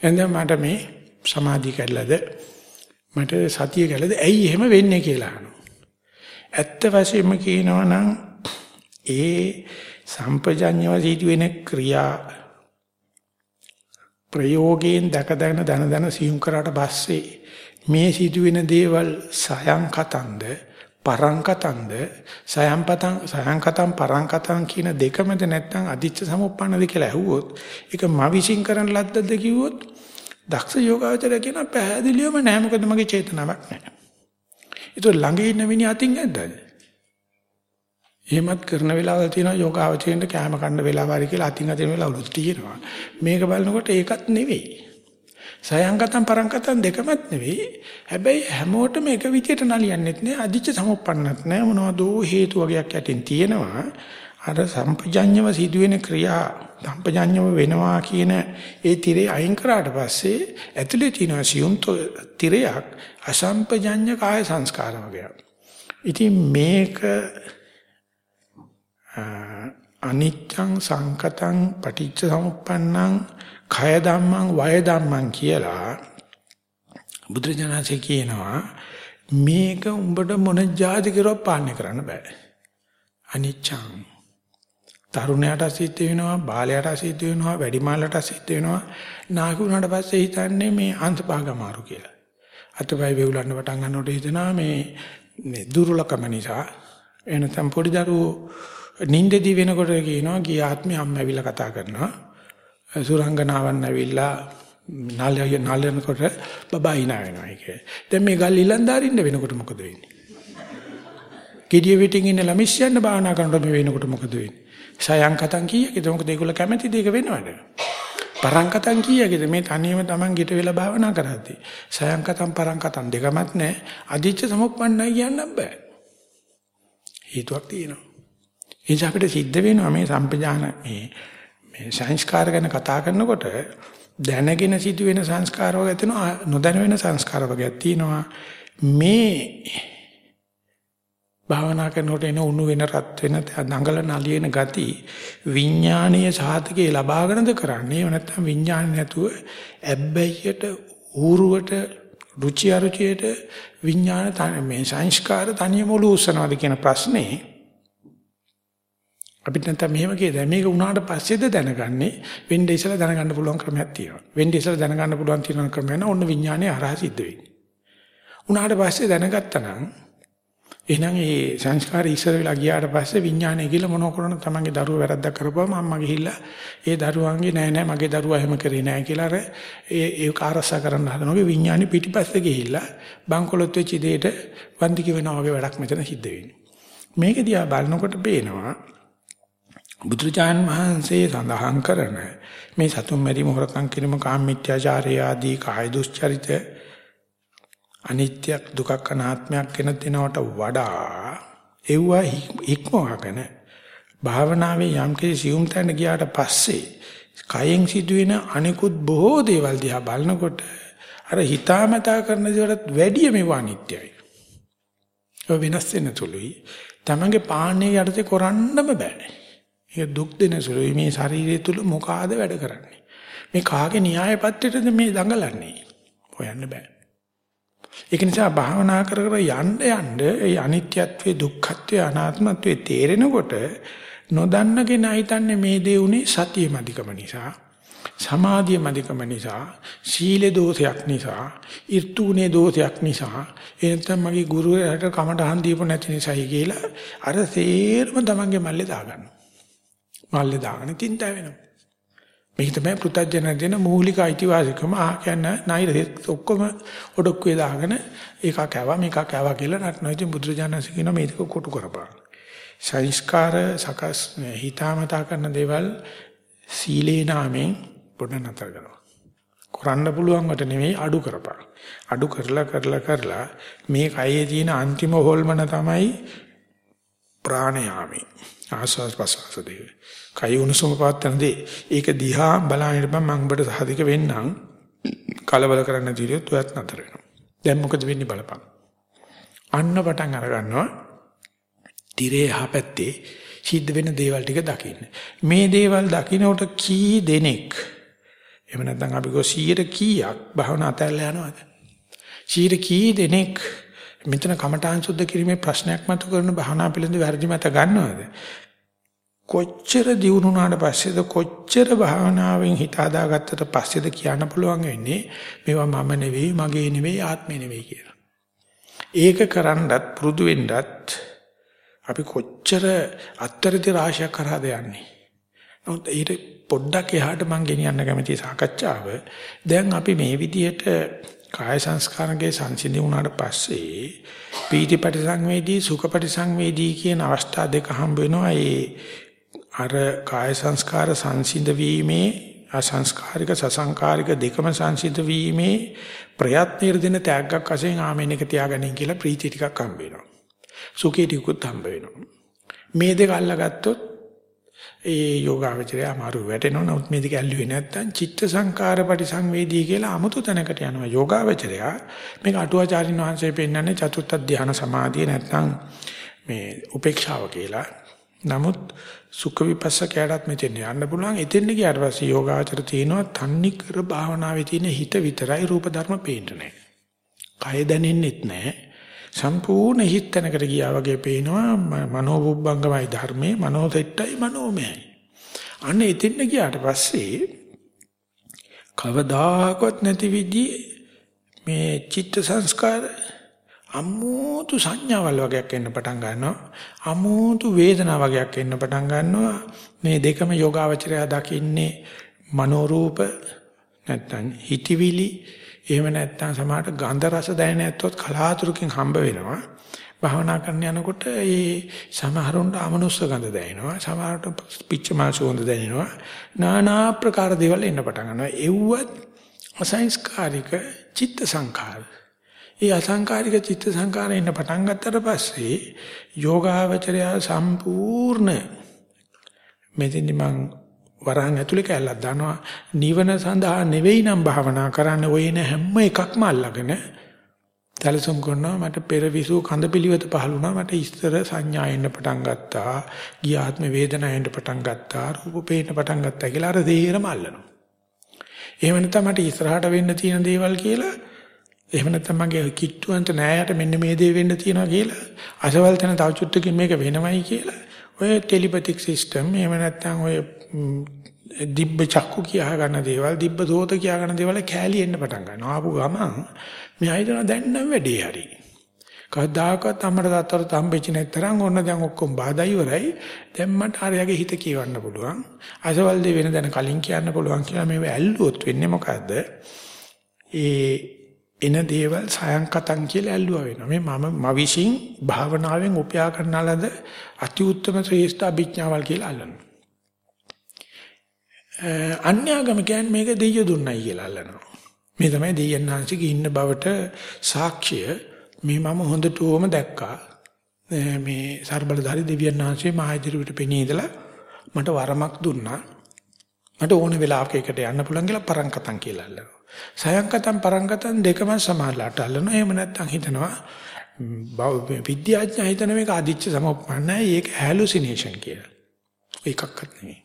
එහෙනම් මට මේ සමාධිය කැඩලාද? මට සතිය කැඩලාද? ඇයි එහෙම වෙන්නේ කියලා අහනවා. ඇත්ත වශයෙන්ම කියනවා නම් ඒ සම්පජඤ්ඤව සිදුවෙන ක්‍රියා ප්‍රයෝගයෙන් දක දන දන දන සියුම් කරාට පස්සේ මේ සිදුවෙන දේවල් සයන් කතන්ද පරංකතන්ද සයම්පතං සයංකතං පරංකතං කියන දෙකමද නැත්නම් අදිච්ච සමුප්පන්නද කියලා ඇහුවොත් ඒක මා විශ්ින් කරන ලද්දද කිව්වොත් දක්ෂ යෝගාවචර කියන පැහැදිලිවම නෑ මොකද මගේ චේතනාවක් නෑ. ඒක ළඟ ඉන්න මිනිහ අතින් ඇද්දද? එහෙමත් කරන වෙලාවල් තියෙනවා යෝගාවචරෙන්ට කැම කන්න වෙලාව හරි කියලා අතින් අතින් වෙලාවලුත් තියෙනවා. මේක බලනකොට ඒකත් නෙවෙයි. සයංගතම් පරංගතම් දෙකමත් නෙවෙයි. හැබැයි හැමෝටම එක විදියට නලියන්නෙත් නෑ. අදිච්ච සමුප්පන්නත් නෑ. මොනවදෝ හේතු වගේක් යටින් තියෙනවා. අර සම්පජඤ්ඤව සිදුවෙන ක්‍රියා සම්පජඤ්ඤව වෙනවා කියන ඒ tire අයින් කරාට පස්සේ ඇතුලේ තියෙන සියුම් tireයක් අසම්පජඤ්ඤ කාය සංස්කාර වගේ. ඉතින් මේක අනිච්ඡං සංකතං පටිච්ච සමුප්පන්නං khය ධම්මං වය ධම්මං කියලා බුදුරජාණන්සේ කියනවා මේක උඹට මොන જાති කරව පාලනය කරන්න බෑ අනිච්ඡං තරුණයාට සිද්ධ වෙනවා බාලයාට සිද්ධ වෙනවා වැඩිමාලට සිද්ධ වෙනවා නාකි වුණාට පස්සේ හිතන්නේ මේ අන්තපාගමාරු කියලා අතපය වේවුලන්න පටන් ගන්නකොට හිතනවා මේ මේ දුර්ලකම නිසා එනතම් පොඩි දරුවෝ නින්දදී වෙනකොට කියනවා ගිය ආත්මේ අම්ම ඇවිල්ලා කතා කරනවා. සුරංගනාවන් ඇවිල්ලා නාලය නාලයනකොට බබා hina වෙනවා ඒක. දැන් මේ ගල් ඉලන්දාරින්න වෙනකොට මොකද වෙන්නේ? Gediya witin ඉන්න ළමිස්සයන් භාවනා කරනකොට මේ වෙනකොට මොකද වෙන්නේ? සයන් කතන් කීයකද මොකද ඒගොල්ලෝ කැමැති දෙයක වෙනවද? පරංකතන් කීයකද මේ තනියම Taman ගිට වෙලා භාවනා කරද්දී. සයන් කතන් පරංකතන් දෙකමත් නැහැ. අදිච්ච සමුප්පන්නයි කියන්න බෑ. හේතුවක් තියෙනවා. ඒ නිසා අපිට සිද්ධ වෙනවා මේ සම්පජාන මේ මේ සංස්කාර ගැන කතා කරනකොට දැනගෙන සිදුවෙන සංස්කාර වගේ තියෙනවා නොදැන වෙන සංස්කාර වගේක් තියෙනවා මේ භාවනා කරනකොට එන උණු වෙන රත් වෙන දඟල නලියන ගති විඥානීය සාධකේ ලබාගෙනද කරන්නේ එහෙම නැත්නම් විඥානේ නැතුව ඇබ්බැහියට ඌරුවට රුචි අරුචියට විඥාන මේ සංස්කාර තනියම ඔලු උස්සනවාද කියන ප්‍රශ්නේ අපිට නැත්නම් මෙහෙම කියද මේක උනාට පස්සේද දැනගන්නේ වෙන්නේ ඉස්සලා දැනගන්න පුළුවන් ක්‍රමයක් තියෙනවා. වෙන්නේ ඉස්සලා දැනගන්න පුළුවන් තියෙන ක්‍රමයක් නෝ ඔන්න විඥානයේ හරහා සිද්ධ වෙන්නේ. උනාට පස්සේ දැනගත්තා නම් එහෙනම් ඒ සංස්කාර ඉස්සර වෙලා ගියාට පස්සේ විඥානය කියලා මොන කරන තමන්ගේ දරුවෝ වැරද්දක් කරපුවම අම්මා ගිහිල්ලා ඒ දරුවන්ගේ නෑ නෑ මගේ දරුවා එහෙම කරේ නෑ කියලා අර ඒ ඒක ආරසා කරන්න හදනෝගේ විඥානි පිටිපස්සේ ගිහිල්ලා බංකොලොත් වෙච්ච දෙයට වන්දි කියනවා වගේ වැඩක් මෙතන සිද්ධ වෙන්නේ. මේක දිහා බලනකොට පේනවා බුදුරජාන් වහන්සේ සඳහන් කරන මේ සතුම් මැරීම හොරකම් කිරීම කාමමිත්‍යාචාරය ආදී කාය දුස්චරිත අනිත්‍යක් දුකක් අනාත්මයක් වෙන දෙනවට වඩා ඒවා ඉක්මවගෙන භාවනාවේ යම් කිසි සියුම් තැන ගියාට පස්සේ කයෙන් සිදුවෙන අනිකුත් බොහෝ දේවල් දිහා බලනකොට අර හිතාමතා කරන දේවල්ට වැඩිය මේවා අනිත්‍යයි. ඒ වෙනස් වෙන තුරුයි තමන්ගේ පාන්නේ යටතේ කරන්නම බෑ. ඒක දුක් දෙන සුළුයි මේ ශරීරය තුල මොකාද වැඩ කරන්නේ. මේ කාගේ න්‍යාය පත්‍රයටද මේ දඟලන්නේ. හොයන්න බෑ. ඒක නිසා භාවනා කර කර යන්න යන්න ඒ අනිත්‍යත්වයේ දුක්ඛත්වයේ අනාත්මත්වයේ තේරෙනකොට නොදන්න කෙනා හිතන්නේ මේ දේ උනේ සතිය මදිකම නිසා සමාධිය මදිකම නිසා සීල දෝෂයක් නිසා ඍතුනේ දෝෂයක් නිසා එනතම මගේ ගුරුවරයාට කමටහන් දීපු නැති නිසායි කියලා අර සේරම තමන්ගේ මල්ලේ දාගන්නවා මල්ලේ දාගෙන තින්ත වෙනවා. මේක තමයි පෘථජන දෙන මූලික අයිතිවාසිකම ආ කියන නයිර ඔක්කොම ඔඩොක්කුවේ දාගෙන ඒක කෑවා මේක කෑවා කියලා නටනවා. ඉතින් බුදුරජාණන්සේ කියන මේක කොටු කරපන්. සංස්කාර සකස් හිතාමතා කරන දේවල් සීලේ නාමයෙන් පොඩ නතර කරනවා. කරන්න පුළුවන් වට නෙවෙයි අඩු කරපන්. අඩු කරලා කරලා කරලා මේ කයේ තියෙන අන්තිම හොල්මන තමයි ප්‍රාණයාමේ. ආස්වාස් ප්‍රසවාස දෙක. කය උණුසුම පවත්තනදී ඒක දිහා බලන්න බෑ මම ඔබට සාධික වෙන්නම්. කලබල කරන්න දිරියොත් ඔයත් නතර වෙනවා. දැන් මොකද වෙන්නේ බලපන්. අන්න පටන් අර ගන්නවා. tire යහපැත්තේ සිද්ධ වෙන දේවල් ටික දකින්න. මේ දේවල් දකින්නට කී දෙනෙක් එහෙම නැත්නම් අපි ගෝ 100ට කීයක් භවනා අතල්ලා යනවද? 100ට කී දෙනෙක් මෙතන කමඨාන් සුද්ධ කිරීමේ ප්‍රශ්නයක් මතු කරන භවනා පිළිබඳ වැරදි මත ගන්නවද? කොච්චර දියුණුනාට පස්සේද කොච්චර භාවනාවෙන් හිත හදාගත්තට පස්සේද කියන්න පුළුවන් වෙන්නේ මේවා මම නෙවෙයි මගේ නෙවෙයි ආත්මේ නෙවෙයි කියලා. ඒක කරන්නත් පුරුදු වෙන්නත් අපි කොච්චර අත්තරති රාශියක් කරාද යන්නේ. නමුත් ඊට පොඩ්ඩක් එහාට මම ගෙනියන්න කැමති සාකච්ඡාව දැන් අපි මේ විදිහට කාය සංස්කාරකේ සංසිඳි වුණාට පස්සේ පීතිපටි සංවේදී සුඛපටි සංවේදී කියන අවස්ථා දෙක හම්බ වෙනවා ඒ අර කාය සංස්කාර සංසිඳ වීමේ අසංස්කාරික සසංකාරික දෙකම සංසිඳ වීමේ ප්‍රයත්නෙ දෙන තෑග්ගක් වශයෙන් ආමෙන් එක තියාගනින් කියලා ප්‍රීති ටිකක් හම්බ වෙනවා සුඛේ ටිකුත් හම්බ වෙනවා මේ දෙක අල්ලගත්තොත් ඒ යෝගාවචරය අමාරු වැටෙනවා. නමුත් මේ දෙක ඇල්ලුවේ නැත්නම් චිත්ත සංකාර පරිසංවේදී කියලා 아무තු තැනකට යනවා යෝගාවචරය. මේක අටුවාචාරින් වහන්සේ පෙන්නන්නේ චතුත්ථ ධානය සමාධිය නැත්නම් මේ උපේක්ෂාව කියලා. නමුත් සුඛ විපස්සකයටත් මෙතෙන් යන්න පුළුවන්. එතෙන් ගියාට පස්සේ යෝගාචර තියෙනවා තන්නි කර භාවනාවේ තියෙන හිත විතරයි රූප ධර්ම පේන්නේ නැහැ. කය දැනෙන්නෙත් නැහැ. සම්පූර්ණ හිතැනකට ගියා වගේ පේනවා මනෝබුබ්බංගමයි ධර්මේ මනෝසෙට්ටයි මනෝමයයි. අන්න එතෙන් ගියාට පස්සේ කවදාකවත් නැති විදි මේ චිත්ත සංස්කාර අමුතු සංඥාවල් වගේක් එන්න පටන් ගන්නවා අමුතු වේදනා වගේක් එන්න පටන් ගන්නවා මේ දෙකම යෝගාවචරය දකින්නේ මනෝරූප නැත්නම් හිතවිලි එහෙම නැත්නම් සමහරට ගන්ධ රස දැනෙන්නේ නැත්තොත් කලාතුරකින් හම්බ වෙනවා. භාවනා කරන යනකොට ඒ සමහරුන්ට අමනුස්ස ගඳ දැනෙනවා. සමහරට පිච්ච මාංශ ගඳ දැනෙනවා. নানা ආකාර දේවල් එන්න පටන් ගන්නවා. එව්වත් අසංස්කාරික චිත්ත සංඛාර. ඒ අසංකාරික චිත්ත සංඛාර එන්න පටන් ගත්තට පස්සේ යෝගාවචරය සම්පූර්ණ මෙතෙන්දි මම වරහන් ඇතුලේ කැලලක් දානවා. නිවන සඳහා නෙවෙයි නම් භාවනා කරන්න ඔය එන හැම එකක්ම අල්ලගෙන තලසුම් කරනවා. මට පෙරවිසු කඳ පිළිවෙත පහළ වුණා. මට ඉස්තර සංඥා එන්න පටන් ගත්තා. ගියාත්ම වේදනා එන්න පටන් ගත්තා. රූප පේන්න පටන් ගත්තා කියලා අර දෙයරම අල්ලනවා. එහෙම නැත්නම් මට ඉස්සරහට වෙන්න තියෙන දේවල් කියලා එහෙම නැත්නම් මගේ කිට්ටුවන්ට නෑයට මෙන්න මේ දේ වෙන්න තියෙනවා කියලා අසවල් තැන තව චුට්ටකින් මේක වෙනවයි කියලා ඔය ටෙලිපැතික් සිස්ටම් එහෙම නැත්නම් ඔය දිබ්බ චක්කු කියා ගන්න දේවල් දිබ්බ දෝත කියා ගන්න දේවල් කෑලි එන්න පටන් ගන්නවා. ආපු ගමන් මෙයා හිතන දැන් නම් වැඩේ හරි. කවදාකවත් අම්මට තාත්තට හම්බෙච්ච නැත්තරම් ඔන්න දැන් ඔක්කොම බාධා ඉවරයි. දැන් මට හරියගේ හිත කියවන්න පුළුවන්. අසවල් දෙ වෙන දැන කලින් කියන්න පුළුවන් කියලා මේව ඇල්ලුවොත් වෙන්නේ මොකද්ද? ඒ එන දේවල් සයන් කතන් කියලා ඇල්ලුවා වෙනවා. මේ මම මවිෂින් භාවනාවෙන් උපයා කරනාලද අති උත්තම ශ්‍රේෂ්ඨ අභිඥාවල් කියලා අල්ලනවා. අන්‍යාගම කියන්නේ මේක දෙයිය දුන්නයි කියලා අල්ලනවා. මේ තමයි දෙයයන් ආංශික ඉන්න බවට සාක්ෂිය මේ මම හොඳටම දැක්කා. මේ ਸਰබලධාරි දෙවියන් ආංශේ මහජිරුවිට පෙනී ඉඳලා මට වරමක් දුන්නා. මට ඕන වෙලාවක එකට යන්න පුළුවන් කියලා පරංකතන් කියලා අල්ලනවා. සයන්කතන් පරංකතන් දෙකම සමානලාට අල්ලනවා. එහෙම නැත්නම් හිතනවා විද්‍යාඥයා හිතන මේක අදිච්ච සමපන්නයි ඒක හැලුසිනේෂන් කියලා. ඒකක්වත් නෙමෙයි.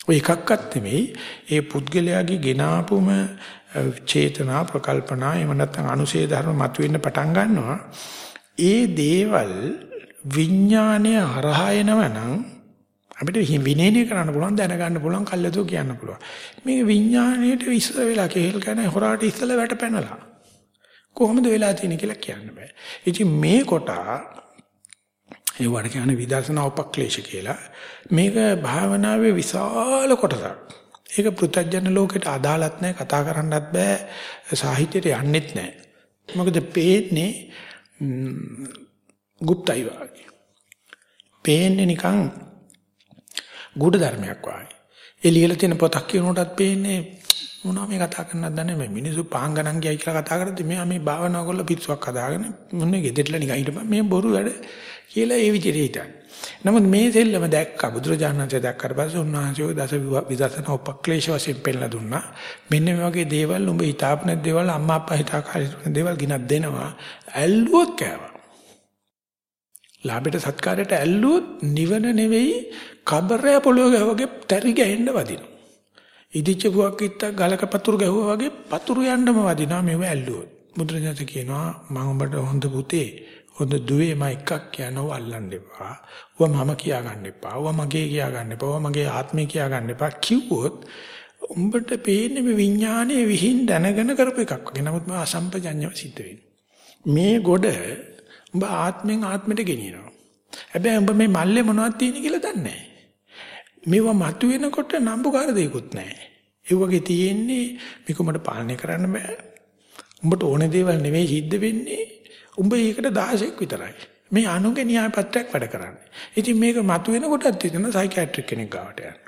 ඔය එකක්වත් නෙමෙයි ඒ පුද්ගලයාගේ ගෙනාපුම චේතනා ප්‍රකල්පනා එහෙම නැත්නම් අනුශේ ධර්ම මතුවෙන්න පටන් ගන්නවා ඒ දේවල් විඥානය හරහා එනවනම් අපිට විනේනය කරන්න පුළුවන් දැනගන්න පුළුවන් කල්යතු කියන්න පුළුවන්. මේක විඥාණයට ඉස්සර වෙලා කෙහෙල් කරන හොරාට ඉස්සල වැටපැනලා කොහොමද වෙලා තියෙන්නේ කියලා කියන්න බෑ. ඉතින් මේ කොටා ඒ වඩ කියන විදර්ශනා උපක්ලේශ කියලා මේක භාවනාවේ විශාල කොටසක්. ඒක පෘථජන ලෝකයට අදාළත් නැහැ කතා කරන්නත් බෑ සාහිත්‍යයට යන්නෙත් නැහැ මොකද පේන්නේ গুপ্তයි වාගේ. පේන්නේ නිකන් ගුඩ ධර්මයක් වාගේ. එළියල තියෙන පොතක් කියනකොටත් පේන්නේ මොනවා මේ කතා කරන්නද දන්නේ මේ මිනිස්සු පාන් ගණන් ගියයි කියලා කතා කරද්දි මෙයා මේ භාවනාව කරලා පිස්සුවක් හදාගෙන මොන්නේ ගෙදෙටලා නිකන් හිටපන් මේ බොරු වැඩ කියලා ඒ විදිහට හිටන්. නමුත් මේ දෙල්ලම දැක්ක බුදුරජාණන් වහන්සේ දැක්කට පස්සේ උන්වහන්සේ දස විදර්ශන උපක්ලේශ වශයෙන් පෙන්නලා දුන්නා. මෙන්න මේ වගේ දේවල් උඹ හිතාපු නැත් දේවල් අම්මා අප්පා හිතා කාලේ දේවල් ගිනක් දෙනවා. ඇල්ලුවොත් කෑවා. ලාභයට සත්කාරයට ඇල්ලුවොත් නිවන නෙවෙයි කබරය පොළොව ගහවගේ තරි ගැහෙන්න වදිනවා. ඉදිච්ච පුවක් ඉත්ත ගලක පතුරු ගැහුවා වගේ පතුරු යන්නම වදිනවා මේව ඇල්ලුවොත්. බුදුරජාණන් කියනවා මම ඔබට හොඳ පුතේ හොඳ දුවේ මම එකක් කියනව අල්ලන්න එපා. ඌව මම කියා ගන්න එපා. ඌව මගේ කියා ගන්න එපා. ඌව මගේ ආත්මය කියා ගන්න එපා. කිව්වොත් උඹට පේන්නේ මේ විඥානයේ විහිං දැනගෙන කරපු එකක් වගේ. නමුත් මම අසම්පජඤ්ඤව සිද්ධ වෙන්නේ. මේ ගොඩ උඹ ආත්මෙන් ආත්මෙට ගෙනියනවා. හැබැයි උඹ මේ මල්ලේ මොනවද තියෙන්නේ කියලා දන්නේ නැහැ. මේව මතුවෙනකොට නම්බුකාර දෙයක්වත් නැහැ. ඒ වගේ තියෙන්නේ මේක උඹට පාලනය කරන්න බෑ. උඹට ඕනේ දේවල් නෙවෙයි සිද්ධ වෙන්නේ. උඹ ඒකට 16ක් විතරයි. මේ අනුගේ න්‍යාය පත්‍රයක් වැඩ කරන්නේ. ඉතින් මේක මතුවෙනකොටත් හිතන සයිකියාට්‍රික් කෙනෙක් ගාවට යන්න.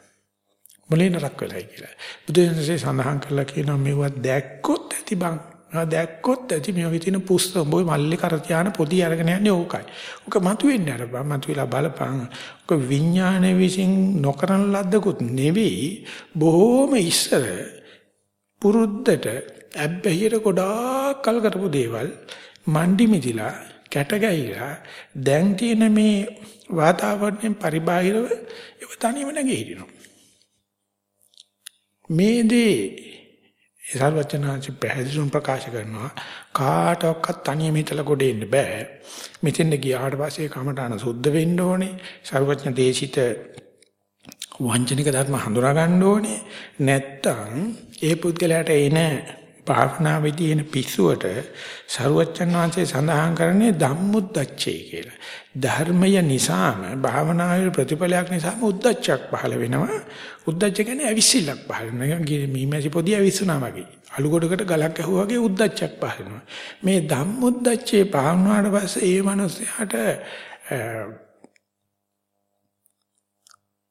මොලේ නරක් වෙලයි කියලා. බුදුන්සේ සඳහන් කළා කියනවා මේවා දැක්කොත් ඇති බං. මේවා දැක්කොත් ඇති මේවා තියෙන පුස්ත උඹ මල්ලේ කර තියාන පොඩි අරගෙන යන්නේ ඕකයි. ඕක මතුවෙන්නේ අර බං මතුවලා බලපං. ඕක විඥානයේ විසින් නොකරන ලද්දකුත් නෙවෙයි බොහොම ඉස්සර පුරුද්දට ඇබ්බැහියට ගොඩාක් කල් කරපු දේවල් මණ්ඩි මිදිලා කැට ගැහිලා දැන් තියෙන මේ වාතාවරණයෙන් පරිබාහිරව ඒව තනියම නැගිටිනවා. මේ දේ සර්වචනාචි පැහැදිලිවම ප්‍රකාශ කරනවා කාටවත් තනියම හිතලා ගොඩ එන්න බෑ. මෙතෙන්ද ගියාට පස්සේ කමඨාන සුද්ධ වෙන්න ඕනේ. සර්වඥ දේශිත වංචනික ධර්ම හඳුනා ගන්න ඕනේ. නැත්තම් ඒ පුද්ගලයාට එන භාවනාවේදී එන පිස්සුවට සරුවච්චන් වහන්සේ සඳහන් කරන්නේ ධම්මුද්දච්චේ කියලා. ධර්මය නිසාම භාවනාවේ ප්‍රතිඵලයක් නිසාම උද්දච්චයක් පහළ වෙනවා. උද්දච්ච කියන්නේ අවිසිල්ලක් පහළ වෙනවා. මීමැසි පොඩි අවිස්සුනා වගේ. අලු ගොඩකට ගලක් ඇහුවා වගේ උද්දච්චයක් පහළ වෙනවා. මේ ධම්මුද්දච්චේ පහළනාට පස්සේ ඒ මනුස්සයාට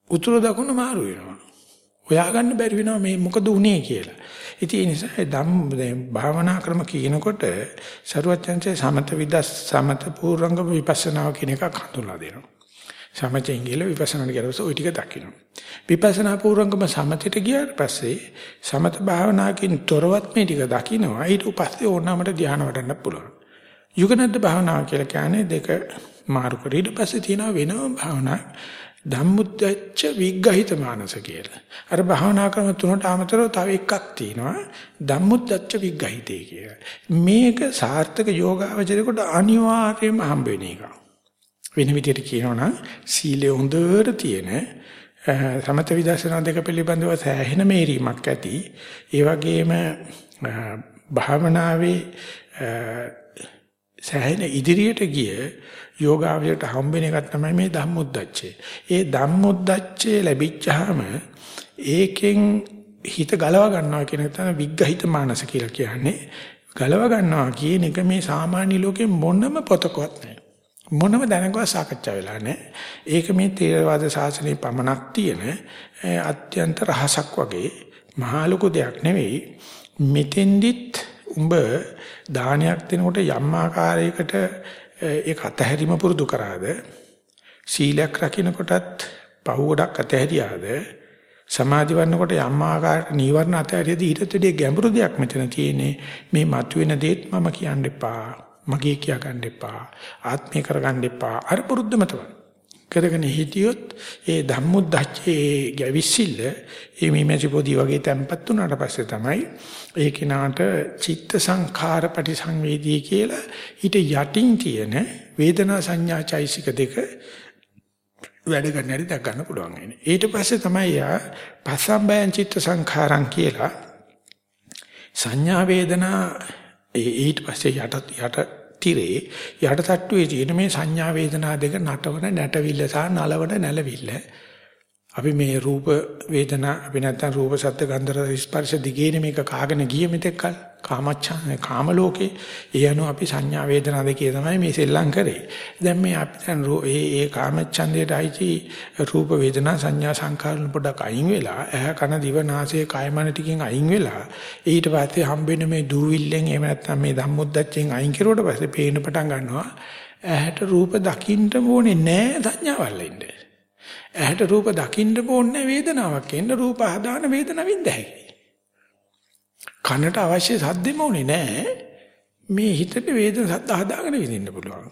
උතුරු දකුණ මාරු වෙනවා. හොයාගන්න බැරි වෙනවා මේ මොකද උනේ කියලා. ඉතින් ඒ නිසා ධම් භාවනා ක්‍රම කියනකොට සරුවචන්සේ සමත විදස් සමත පූර්වංග විපස්සනාව කියන එකක් හඳුන්වා දෙනවා. සමතෙන් ගිහලා විපස්සනාට ගියරස ওই ටික දකින්න. විපස්සනා පූර්වංගම සමතයට ගියාට පස්සේ සමත භාවනාවකින් තොරවත් මේ ටික දකින්නවා. ඊට පස්සේ ඕනෑමට ධ්‍යාන වඩන්න පුළුවන්. යුගනද්ද භාවනාව කියලා කියන්නේ දෙක මාරු කර ඊට පස්සේ තියෙනවා වෙනම භාවනාවක්. ධම්මුද්දච්ච විග්ගහිත මානස කියලා. අර භාවනා ක්‍රම තුනට අමතරව තව එකක් තියෙනවා ධම්මුද්දච්ච විග්ගහිතේ කියලා. මේක සාර්ථක යෝගාවචරයකට අනිවාර්යයෙන්ම හම්බ වෙන එක. වෙන විදිහට කියනවනම් සීලය හොඳට තියෙන සමත විදර්ශනා දෙක පිළිබඳව සෑහෙන මේරීමක් ඇති. ඒ වගේම භාවනාවේ සෑහෙන ඉදිරියට ගිය යෝගාවලියට හම්බෙන එකක් තමයි මේ ධම්මොද්දච්චය. ඒ ධම්මොද්දච්චය ලැබිච්චාම ඒකෙන් හිත ගලව ගන්නවා කියන එක තමයි විග්ගහිත මානස කියලා කියන්නේ. ගලව ගන්නවා කියන එක මේ සාමාන්‍ය ලෝකේ මොනම පොතකවත් නැහැ. මොනම දැනගවත් සාකච්ඡා වෙලා නැහැ. ඒක මේ තේරවාද ශාසනයේ පමණක් තියෙන අත්‍යන්ත රහසක් වගේ මහා ලොකු දෙයක් නෙවෙයි. මෙතෙන්දිත් උඹ දානයක් දෙනකොට යම් ආකාරයකට ඒක අතහැරීම පුරුදු කරාද? සීලයක් රකින්නකොටත් පහ ගොඩක් අතහැරියාද? සමාධි වන්නකොට යම් ආකාරයක නීවරණ අතහැරියද? ඊටතදී ගැඹුරු දෙයක් මෙතන තියෙන්නේ. මේ මතුවෙන දේත් මම කියන්න එපා. මගේ කියා ගන්න එපා. ආත්මය කරගන්න එපා. අර පුරුද්දම තමයි. කරගෙන හිටියොත් ඒ ධම්මුද්දච්චේ ගැවිසිල්ල ඒ මේමැසි පොඩි වගේ තැම්පත් වුණාට පස්සේ තමයි ඒ කෙනාට චිත්ත සංඛාර පටිසංවේදී කියලා ඊට යටින් තියෙන වේදනා සංඥා චෛසික දෙක වැඩ ගන්න හැටි දක් ගන්න පුළුවන් වෙන්නේ. ඊට පස්සේ තමයි යා පස්සම්බයං චිත්ත සංඛාරං කියලා සංඥා වේදනා ඊට පස්සේ යට යට තිරේ යට තට්ටුවේ තියෙන මේ සංඥා වේදනා දෙක නටවන නැටවිල්ල සහ නලවන නැලවිල්ල. අපි මේ රූප වේදනා අපි නැත්තම් රූප සද්ද ගන්ධ රස ස්පර්ශ දිගේනේ මේක කාගෙන ගිය මෙතෙක් කල කාමච්ඡන් කාම ලෝකේ ඒ අනුව අපි සංඥා වේදනා දෙකේ තමයි මේ සෙල්ලම් කරේ දැන් මේ අපි දැන් ඒ ඒ කාමච්ඡන්දයට අයිති රූප වේදනා සංඥා සංකාරන පොඩක් අයින් වෙලා ඇහ කන දිව නාසය කය මන ටිකෙන් අයින් වෙලා ඊට පස්සේ හම්බෙන මේ දූවිල්ලෙන් එහෙම නැත්තම් මේ ධම්මොද්දච්චෙන් අයින් කරුවට පස්සේ පේන පටන් ගන්නවා ඇහැට රූප දකින්න ඕනේ නෑ සංඥාවල් ඉන්නේ ඇහැට රූප දකින්න ඕනේ වේදනාවක් එන්න රූප හදාන වේදනාවෙන් දැහැකි. කනට අවශ්‍ය සද්දෙම ඕනේ නෑ. මේ හිතට වේදන සද්ද හදාගෙන විඳින්න පුළුවන්.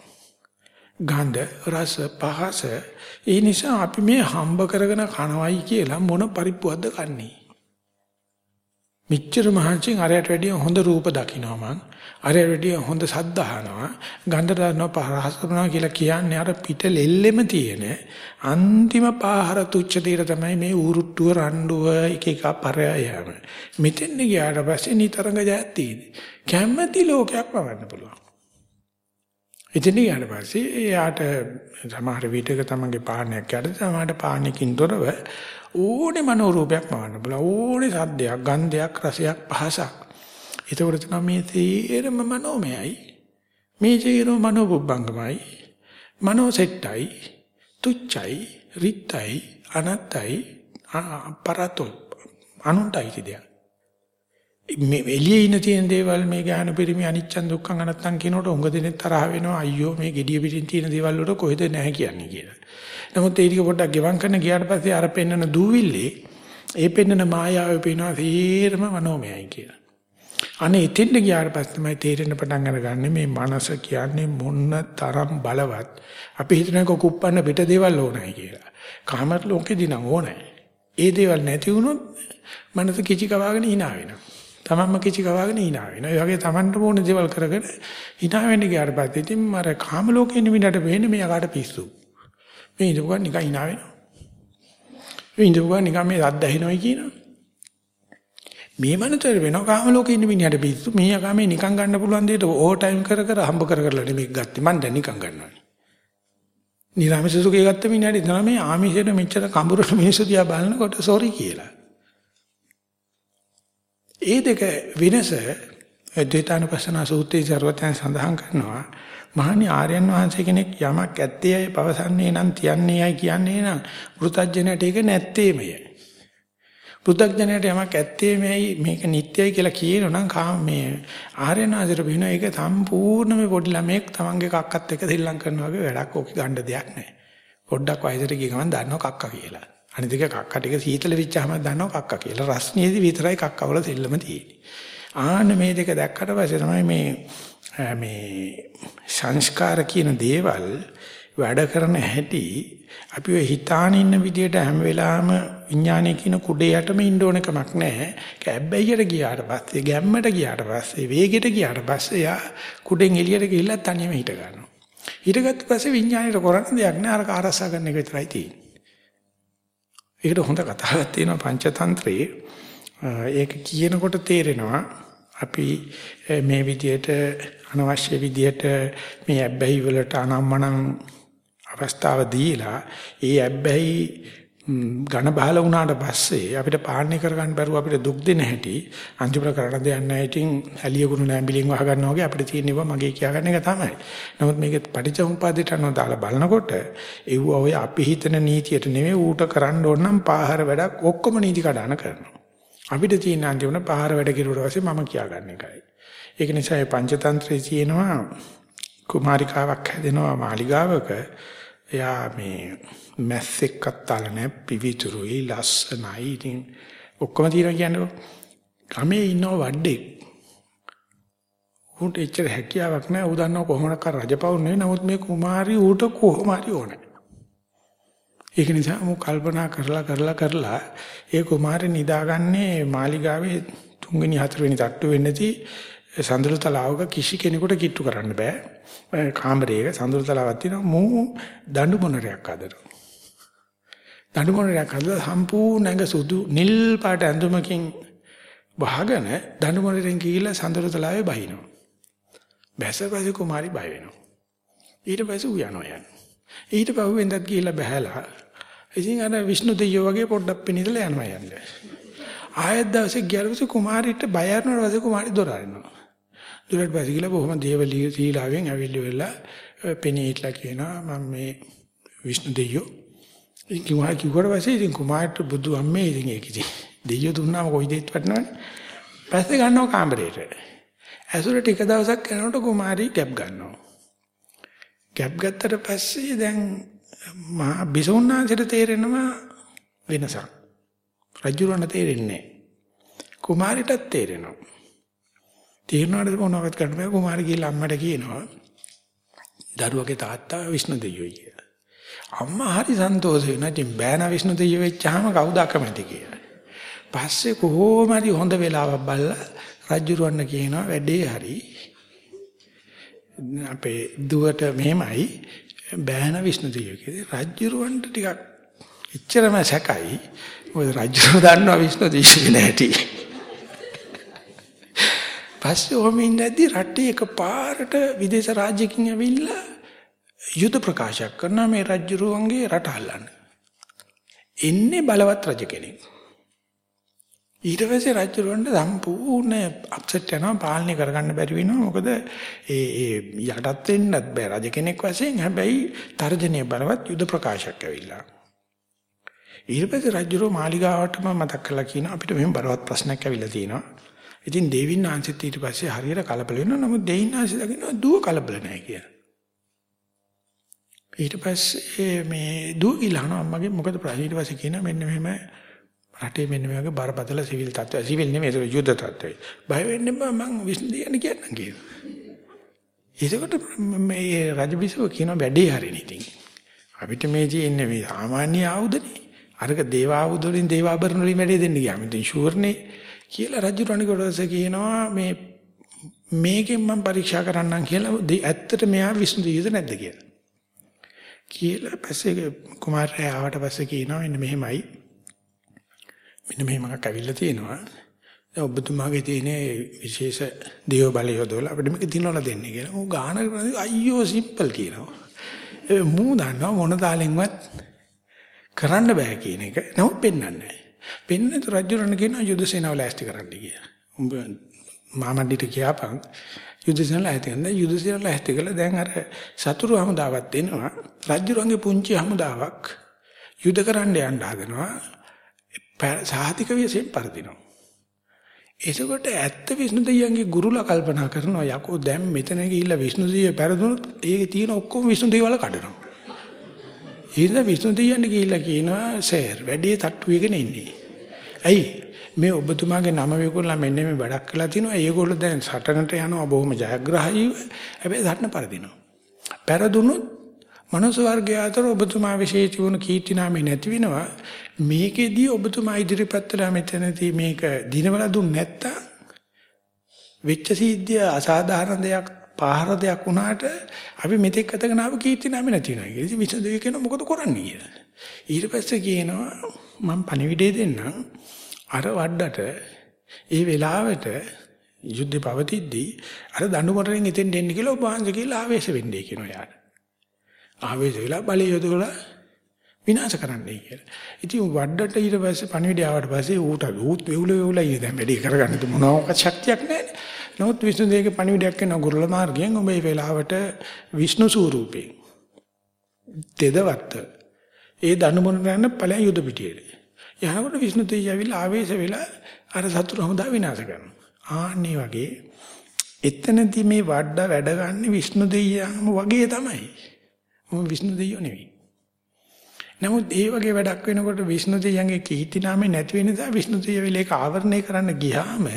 ගන්ධ රස පහස ඒ නිසා අපි මේ හම්බ කරගෙන කනවයි කියලා මොන පරිප්පුවක්ද කන්නේ. මිච්ඡර මහන්සියෙන් අරයට වැඩිය හොඳ රූප දකින්නවා මං අරයට වැඩිය හොඳ සද්ද අහනවා ගන්ධ දන්නවා පහරහස කරනවා කියලා කියන්නේ අර පිට ලෙල්ලෙම තියෙන අන්තිම පාහර තුච්ච දේර තමයි මේ ඌරුට්ටුව රණ්ඩුව එක එක පරයයම මෙතෙන් ගියාට පස්සේ නිතරම ජයත් තියෙන්නේ. කැමැති ලෝකයක් වවන්න පුළුවන්. ඉතින් ඊට පස්සේ එයාට සමහර විටක තමන්ගේ පාණයක් යට සමහරට පාණයකින් තොරව ඕනේ මනෝරූපයක් මවන්න බල ඕනේ සද්දයක් ගන්ධයක් රසයක් පහසක්. ඒතකොට තමයි මේ තේරම මනෝමයයි. මේ ජීරෝ මනෝබුබ්බංගමයි. මනෝසෙට්ටයි තුච්චයි. රිත්තයි. අනත්තයි. පරතෝ අනුන්ටයි තියද මේ එළියේ ඉන්න තියෙන දේවල් මේ ගහන පිරිමි අනිච්චන් දුක්ඛං අනත්තං කියනකොට උඟ දෙනෙක් තරහ වෙනවා අයියෝ මේ gediya පිටින් තියෙන දේවල් වලට කොහෙද නැහැ කියන්නේ කියලා. නමුත් ඒ ටික පොඩ්ඩක් ගෙවම් කරන ගියාට පස්සේ අර පෙන්නන දූවිල්ලේ ඒ පෙන්නන මායාවේ පේනවා තීරම මනෝමයයි කියලා. අනේ එතෙන්ට ගියාට පස්සේ තමයි තේරෙන්න පටන් අරගන්නේ මේ මනස කියන්නේ මොන තරම් බලවත්. අපි හිතනක කුප්පන්න පිට දේවල් ඕනයි කියලා. කාම ලෝකෙදී නම් ඕනයි. ඒ දේවල් නැති වුණොත් මනස කිචි කවාගෙන hina වෙනවා. තමන්ම කිචි කවාගෙන hina වෙනවා. ඒ වගේ තමන්ට ඕන දේවල් කරගෙන hina වෙන්න ගියාට පස්සේ ඉතින් මර කාම ලෝකේ නිමිඩට වෙන්නේ මේ යකාට පිස්සු. මේ ඉඳුගා නිකන් hina වෙනවා. මේ ඉඳුගා නිකන් මේ රද්ද ඇහෙනවයි කියනවා. මේ මනතර වෙනවා කාම ලෝකේ ඉන්න මිනිහට පිස්සු. මේ යකා මේ නිකන් ගන්න පුළුවන් දෙයට ඕවර් ටයිම් කර කර හම්බ කර කරලා නෙමෙයි ගත්තේ. මන් දැන් නිකන් ගන්නවා. නිරාමිස සුඛය ගත්ත මිනිහට තමයි මේ ආමිෂයට මෙච්චර කඹුරට මිනිස්සු දිහා බලනකොට සෝරි කියලා. ඒ දෙක වෙනස ද්වේතානුපස්සන සූත්‍රයේ ਸਰවඥයන් සඳහන් කරනවා. මහණි ආර්යයන් වහන්සේ කෙනෙක් යමක් ඇත්තේයි පවසන්නේ නම් තියන්නේයි කියන්නේ නම් වෘතජ්ජනට ඒක නැත්තේමය. වෘතජ්ජනට යමක් ඇත්තේමයි මේක නිට්ටයයි කියලා කියනොනම් කාම මේ ආර්යයන් වහන්සේට බින ඒක සම්පූර්ණම පොඩි ළමෙක් තමන්ගේ කක්කත් එක්ක දෙල්ලම් කරනවා වගේ වැඩක් ඕක ගන්න දෙයක් නැහැ. පොඩ්ඩක් වයසට ගිය ගමන් දන්නවා කක්ක කියලා. අනිත් එක කක්ක ටික සීතල වෙච්චාම දන්නවා කක්ක කියලා. රස්නියේදී විතරයි කක්කවල දෙල්ලම තියෙන්නේ. ආන්න මේ දෙක දැක්කට පස්සේ තමයි මේ මේ සංස්කාර කියන දේවල් වැඩ කරන හැටි අපි ඔය හිතාන ඉන්න විදියට හැම වෙලාවෙම විඥානය කියන කුඩේ යටම ඉන්න ඕන කමක් නැහැ. කැබ්බැයියට ගියාට පස්සේ ගැම්මට ගියාට පස්සේ වේගෙට ගියාට පස්සේ යා කුඩෙන් එළියට ගිහිල්ලා තනියම හිට ගන්නවා. හිටගත්ත පස්සේ විඥානයට කරන්න දෙයක් නැහැ. අර කාරසා ගන්න එක විතරයි තියෙන්නේ. ඒකට හොඳ කතාවක් තියෙනවා පංචතන්ත්‍රයේ. ඒක කියනකොට තේරෙනවා අපි මේ විදියට අනවශ්‍ය විදියට මේ ඇබ්බැහි වලට අනම්මනම් අවස්ථාව දීලා ඒ ඇබ්බැහි ඝන බහල වුණාට පස්සේ අපිට පාලනය කරගන්න බැරුව අපිට දුක් දෙන හැටි අන්තිමට කරන්න දෙයක් නැහැ. ඉතින් ඇලියකුණු නැඹිලින් වහ ගන්නවා වගේ අපිට තියෙනවා මගේ කියාගන්න එක තමයි. නමුත් මේක පටිච්චසමුපාදයට අනුව දාලා බලනකොට ඒව ඔය අපි හිතන නීතියට නෙමෙයි ඌට කරන්න ඕන නම් පාහර වැඩක් ඔක්කොම නීති කඩන කරනවා. අපිට තියෙන අන්තිමට පාහර වැඩ කිරුවට පස්සේ මම කියාගන්න එකයි. ඒක නිසා මේ පංචතන්ත්‍රයේ තියෙනවා කුමාරිකාවක් හැදෙනවා මාලිගාවක එයා මේ මැස්සෙක් අත්තාල නැහැ පිවිතුරුයි ලස්සනයි ඉතින් ඔක්කොම තියෙනවා කියන්නේ ගමේ ඉන්න වඩේ උන්ට එච්චර හැකියාවක් නැහැ ඌ දන්නව කොහොමද කර රජපෞල් නෙවෙයි නමුත් මේ කුමාරි ඌට කොහොම හරි ඕනේ. ඒක නිසා මම කල්පනා කරලා කරලා කරලා ඒ කුමාරේ නිදාගන්නේ මාලිගාවේ තුන්වෙනි හතරවෙනි තට්ටු වෙන්නේදී සඳුරු තලාවක කිසි කෙනෙකුට කිට්ටු කරන්න බෑ. කාමරයක සඳුරු තලාවක් තියෙනවා මූ දඬු මොනරයක් අදනවා. දඬු මොනරයක් අදලා සම්පූර්ණ ඇඟ සුදු නිල් පාට ඇඳුමකින් වහගෙන දඬු මොනරෙන් ගිහිල්ලා සඳුරු තලාවේ බහිනවා. බැසපස්සේ කුමාරි බය වෙනවා. ඊට පස්සේ ඌ යනවා යන්නේ. ඊට පහුවෙන්දත් ගිහිල්ලා බහැලා ඉතින් අර විෂ්ණු දෙවියෝ වගේ පොඩ්ඩක් පිනිදලා යනවා යන්නේ. ආයෙත් දවසේ ගියාට පස්සේ කුමාරිට බය අරනවා පස්සේ කුමාරි දොර අරිනවා. දුරට පස්සේ ගිහලා බොහොම දේවලී සීලාවෙන් ඇවිල්ලි වෙලා පෙනීట్లా කියනවා මම මේ විෂ්ණු දෙවියෝ ඉතින් කිව්වා කිව්වට පස්සේ ඉතින් කුමාරට බුදු අම්මේ ඉතින් ඒක ඉතින් දෙයියෝ දුන්නාම කොයි දෙයක් වටනවනේ? පස්සේ ගන්නවා කාමරේට. ඇසුර ටික දවසක් යනකොට කුමාරි ගැප් ගන්නවා. ගැප් ගත්තට පස්සේ දැන් මහා බිසෝන්නාන්සට තේරෙනවා වෙනසක්. රජුරණ තේරෙන්නේ කුමාරිටත් තේරෙනවා. තේරෙනවද මොනවද කරන්න බෑ කුමාරි කියලා අම්මට කියනවා දරුවගේ තාත්තා විෂ්ණු දෙවියෝ කියලා. අම්මා හරි සන්තෝෂ වෙනවා. ඉතින් බෑන විෂ්ණු දෙවියෝ වෙච්චාම කවුද අකමැති කියලා. පස්සේ කොහොම හරි හොඳ වෙලාවක් බලලා රජුරවන්න කියනවා වැඩේ හරි. අපේ දුවට මෙහෙමයි බෑන විෂ්ණු දෙවියෝ කියලා. රජුරවන්ට ටිකක් එච්චරම සැකයි. ඔය රජුර දන්නවා විෂ්ණු දෙවියෝ නැටි. පස්සේ ඔහම ඉඳද්දි රටේ එකපාරට විදේශ රාජ්‍යකින් ඇවිල්ලා යුද ප්‍රකාශයක් කරනවා මේ රජුරුවන්ගේ රට හල්ලන්න. එන්නේ බලවත් රජ කෙනෙක්. ඊට පස්සේ රජුරවන්ට සම්පූර්ණ අප්සෙට් යනවා පාලනය කරගන්න බැරි වෙනවා මොකද ඒ ඒ යටත් වෙන්නත් බෑ රජ කෙනෙක් වශයෙන් හැබැයි තර්ජනීය බලවත් යුද ප්‍රකාශයක් ඇවිල්ලා ඊට පස්සේ රජුරෝ මාලිගාවටම මතක් කරලා කියන අපිට මෙහෙම බලවත් ප්‍රශ්නයක් ඇවිල්ලා තියෙනවා ඉතින් දෙවියන් ආංශෙත් ඊට පස්සේ හරියට කලබල වෙනවා නමුත් දෙවියන් ආංශ දකින්න දුව කලබල නැහැ කියලා ඊට පස්සේ මේ දුව කිලහනවා අම්මගේ මොකද ප්‍රශ්න ඊට පස්සේ කියනවා මෙන්න මෙහෙම රටේ මෙන්න මේ වගේ බරපතල සිවිල් තත්ත්වය. සිවිල් නෙමෙයි ඒක යුද්ධ තත්ත්වය. බය වෙන්න එපා මං විශ්න දෙන්න කියන්නම් කියලා. ඒකට මේ රජබිසව කියන වැඩේ හරිනේ ඉතින්. අපිට මේ තියෙන්නේ මේ සාමාන්‍ය ආයුධනේ. අරක දේව ආයුධ වලින් දේව ආභරණ වලින් වැඩේ දෙන්න ගියාම ඉතින් ෂුවර්නේ කියලා රජු රණිකොටස කියනවා මේ මේකෙන් මම පරීක්ෂා කරන්නම් කියලා ඇත්තට මෙයා විශ්ණු දීද නැද්ද කියලා. කියලා පස්සේ කුමාරයා ආවට පස්සේ කියනවා එන්න මෙහෙමයි මෙන්න මෙහෙම එකක් ඇවිල්ලා තියෙනවා. දැන් ඔබතුමාගේ තියෙන විශේෂ දේව බලය යොදවලා අපිට මේක දිනවලා දෙන්නේ කියලා. ਉਹ ගාන අයියෝ සිම්පල් කියනවා. ඒ මූ දන්නවා මොන තාලෙන්වත් කරන්න බෑ කියන එක. නමුත් පෙන්වන්නේ නැහැ. පෙන්නත රජුරණ කියනවා යුද සේනාව ලෑස්ති කරන්න කියලා. උඹ මාමණ්ඩිට කියපන් යුද සේනාව ලෑස්ති කරන්න. යුද සේනාව ලෑස්ති කළා දැන් අර සතුරු හමුදාවක් දෙනවා. රජුරන්ගේ පුංචි හමුදාවක් යුද කරන්න යන්න හදනවා. සාහිතික විශේෂයෙන් පරදිනවා. එසකොට ඇත්ත විෂ්ණු දෙවියන්ගේ ගුරුලා කල්පනා කරනවා යකෝ දැන් මෙතන ගිහිල්ලා විෂ්ණු දෙවිය පෙරදුනොත් ඒකේ තියෙන ඔක්කොම විෂ්ණු දෙවියවල කඩනවා. ඊට විෂ්ණු දෙවියන් ගිහිල්ලා කියනවා සර් වැඩි තට්ටු එකගෙන ඉන්නේ. ඇයි මේ ඔබතුමාගේ නම විකුණලා මෙන්න මේ වැඩක් කළා තිනවා ඒගොල්ලෝ දැන් සටනට යනවා බොහොම ජයග්‍රාහීව හැබැයි සටන පරදිනවා. පෙරදුනොත් මනුස්ස වර්ගය අතර ඔබතුමා විශේෂ තිබුණු කීර්ති නාමය නැති වෙනවා මේකෙදී ඔබතුමා ඉදිරිපත් කළා මෙතනදී මේක දිනවල දුන්න නැත්තම් වෙච්ච සිද්ධිය අසාධාරණ දෙයක් පාහර දෙයක් වුණාට අපි මෙතෙක් අතගෙන ආව කීර්ති නාමය නැති වෙනවා කියලා. ඉතින් විසඳුවේ කියන මොකද කරන්නේ කියලා. ඊට පස්සේ කියනවා මම පණිවිඩය දෙන්නම් අර වඩඩට ඒ වෙලාවට යුද්ධ පවතිද්දී අර දඬුමරෙන් එතෙන් දෙන්න කියලා ඔබ වහන්සේ කියලා ආවේශ වෙන්නේ කියනවා යාට. ආවේශ වෙලා බලය යොදවලා විනාශ කරන්නයි කියලා. ඉතින් වඩට ඊට පස්සේ පණිවිඩය ආවට පස්සේ ඌට ඌත් වෙවුල වෙවුල ඉන්නේ දැන් වැඩි කරගන්න තු මොනවාක ශක්තියක් නැහැ. නමුත් විෂ්ණු දේවගේ පණිවිඩයක් කරන ගුරුල මාර්ගයෙන් ඔබ මේ වෙලාවට විෂ්ණු ස්වරූපේ තෙදවත්ත ඒ දනුමුණ යන ඵලයන් යුද පිටියේ. යහකට විෂ්ණු දෙවියන් ඇවිල්ලා ආවේශ වෙලා අර සතුරු හමුදා විනාශ කරනවා. ආන්නේ වගේ එතනදී මේ වඩ වැඩ ගන්න විෂ්ණු දෙවියන්ම වගේ තමයි. මොම විෂ්ණු දෙවියෝ නෙවෙයි. නමුත් ඒ වගේ වැඩක් වෙනකොට විෂ්ණු දෙවියන්ගේ කීර්ති නාමේ නැති වෙන නිසා විෂ්ණු දෙවියන් ඒක ආවරණය කරන්න ගියාම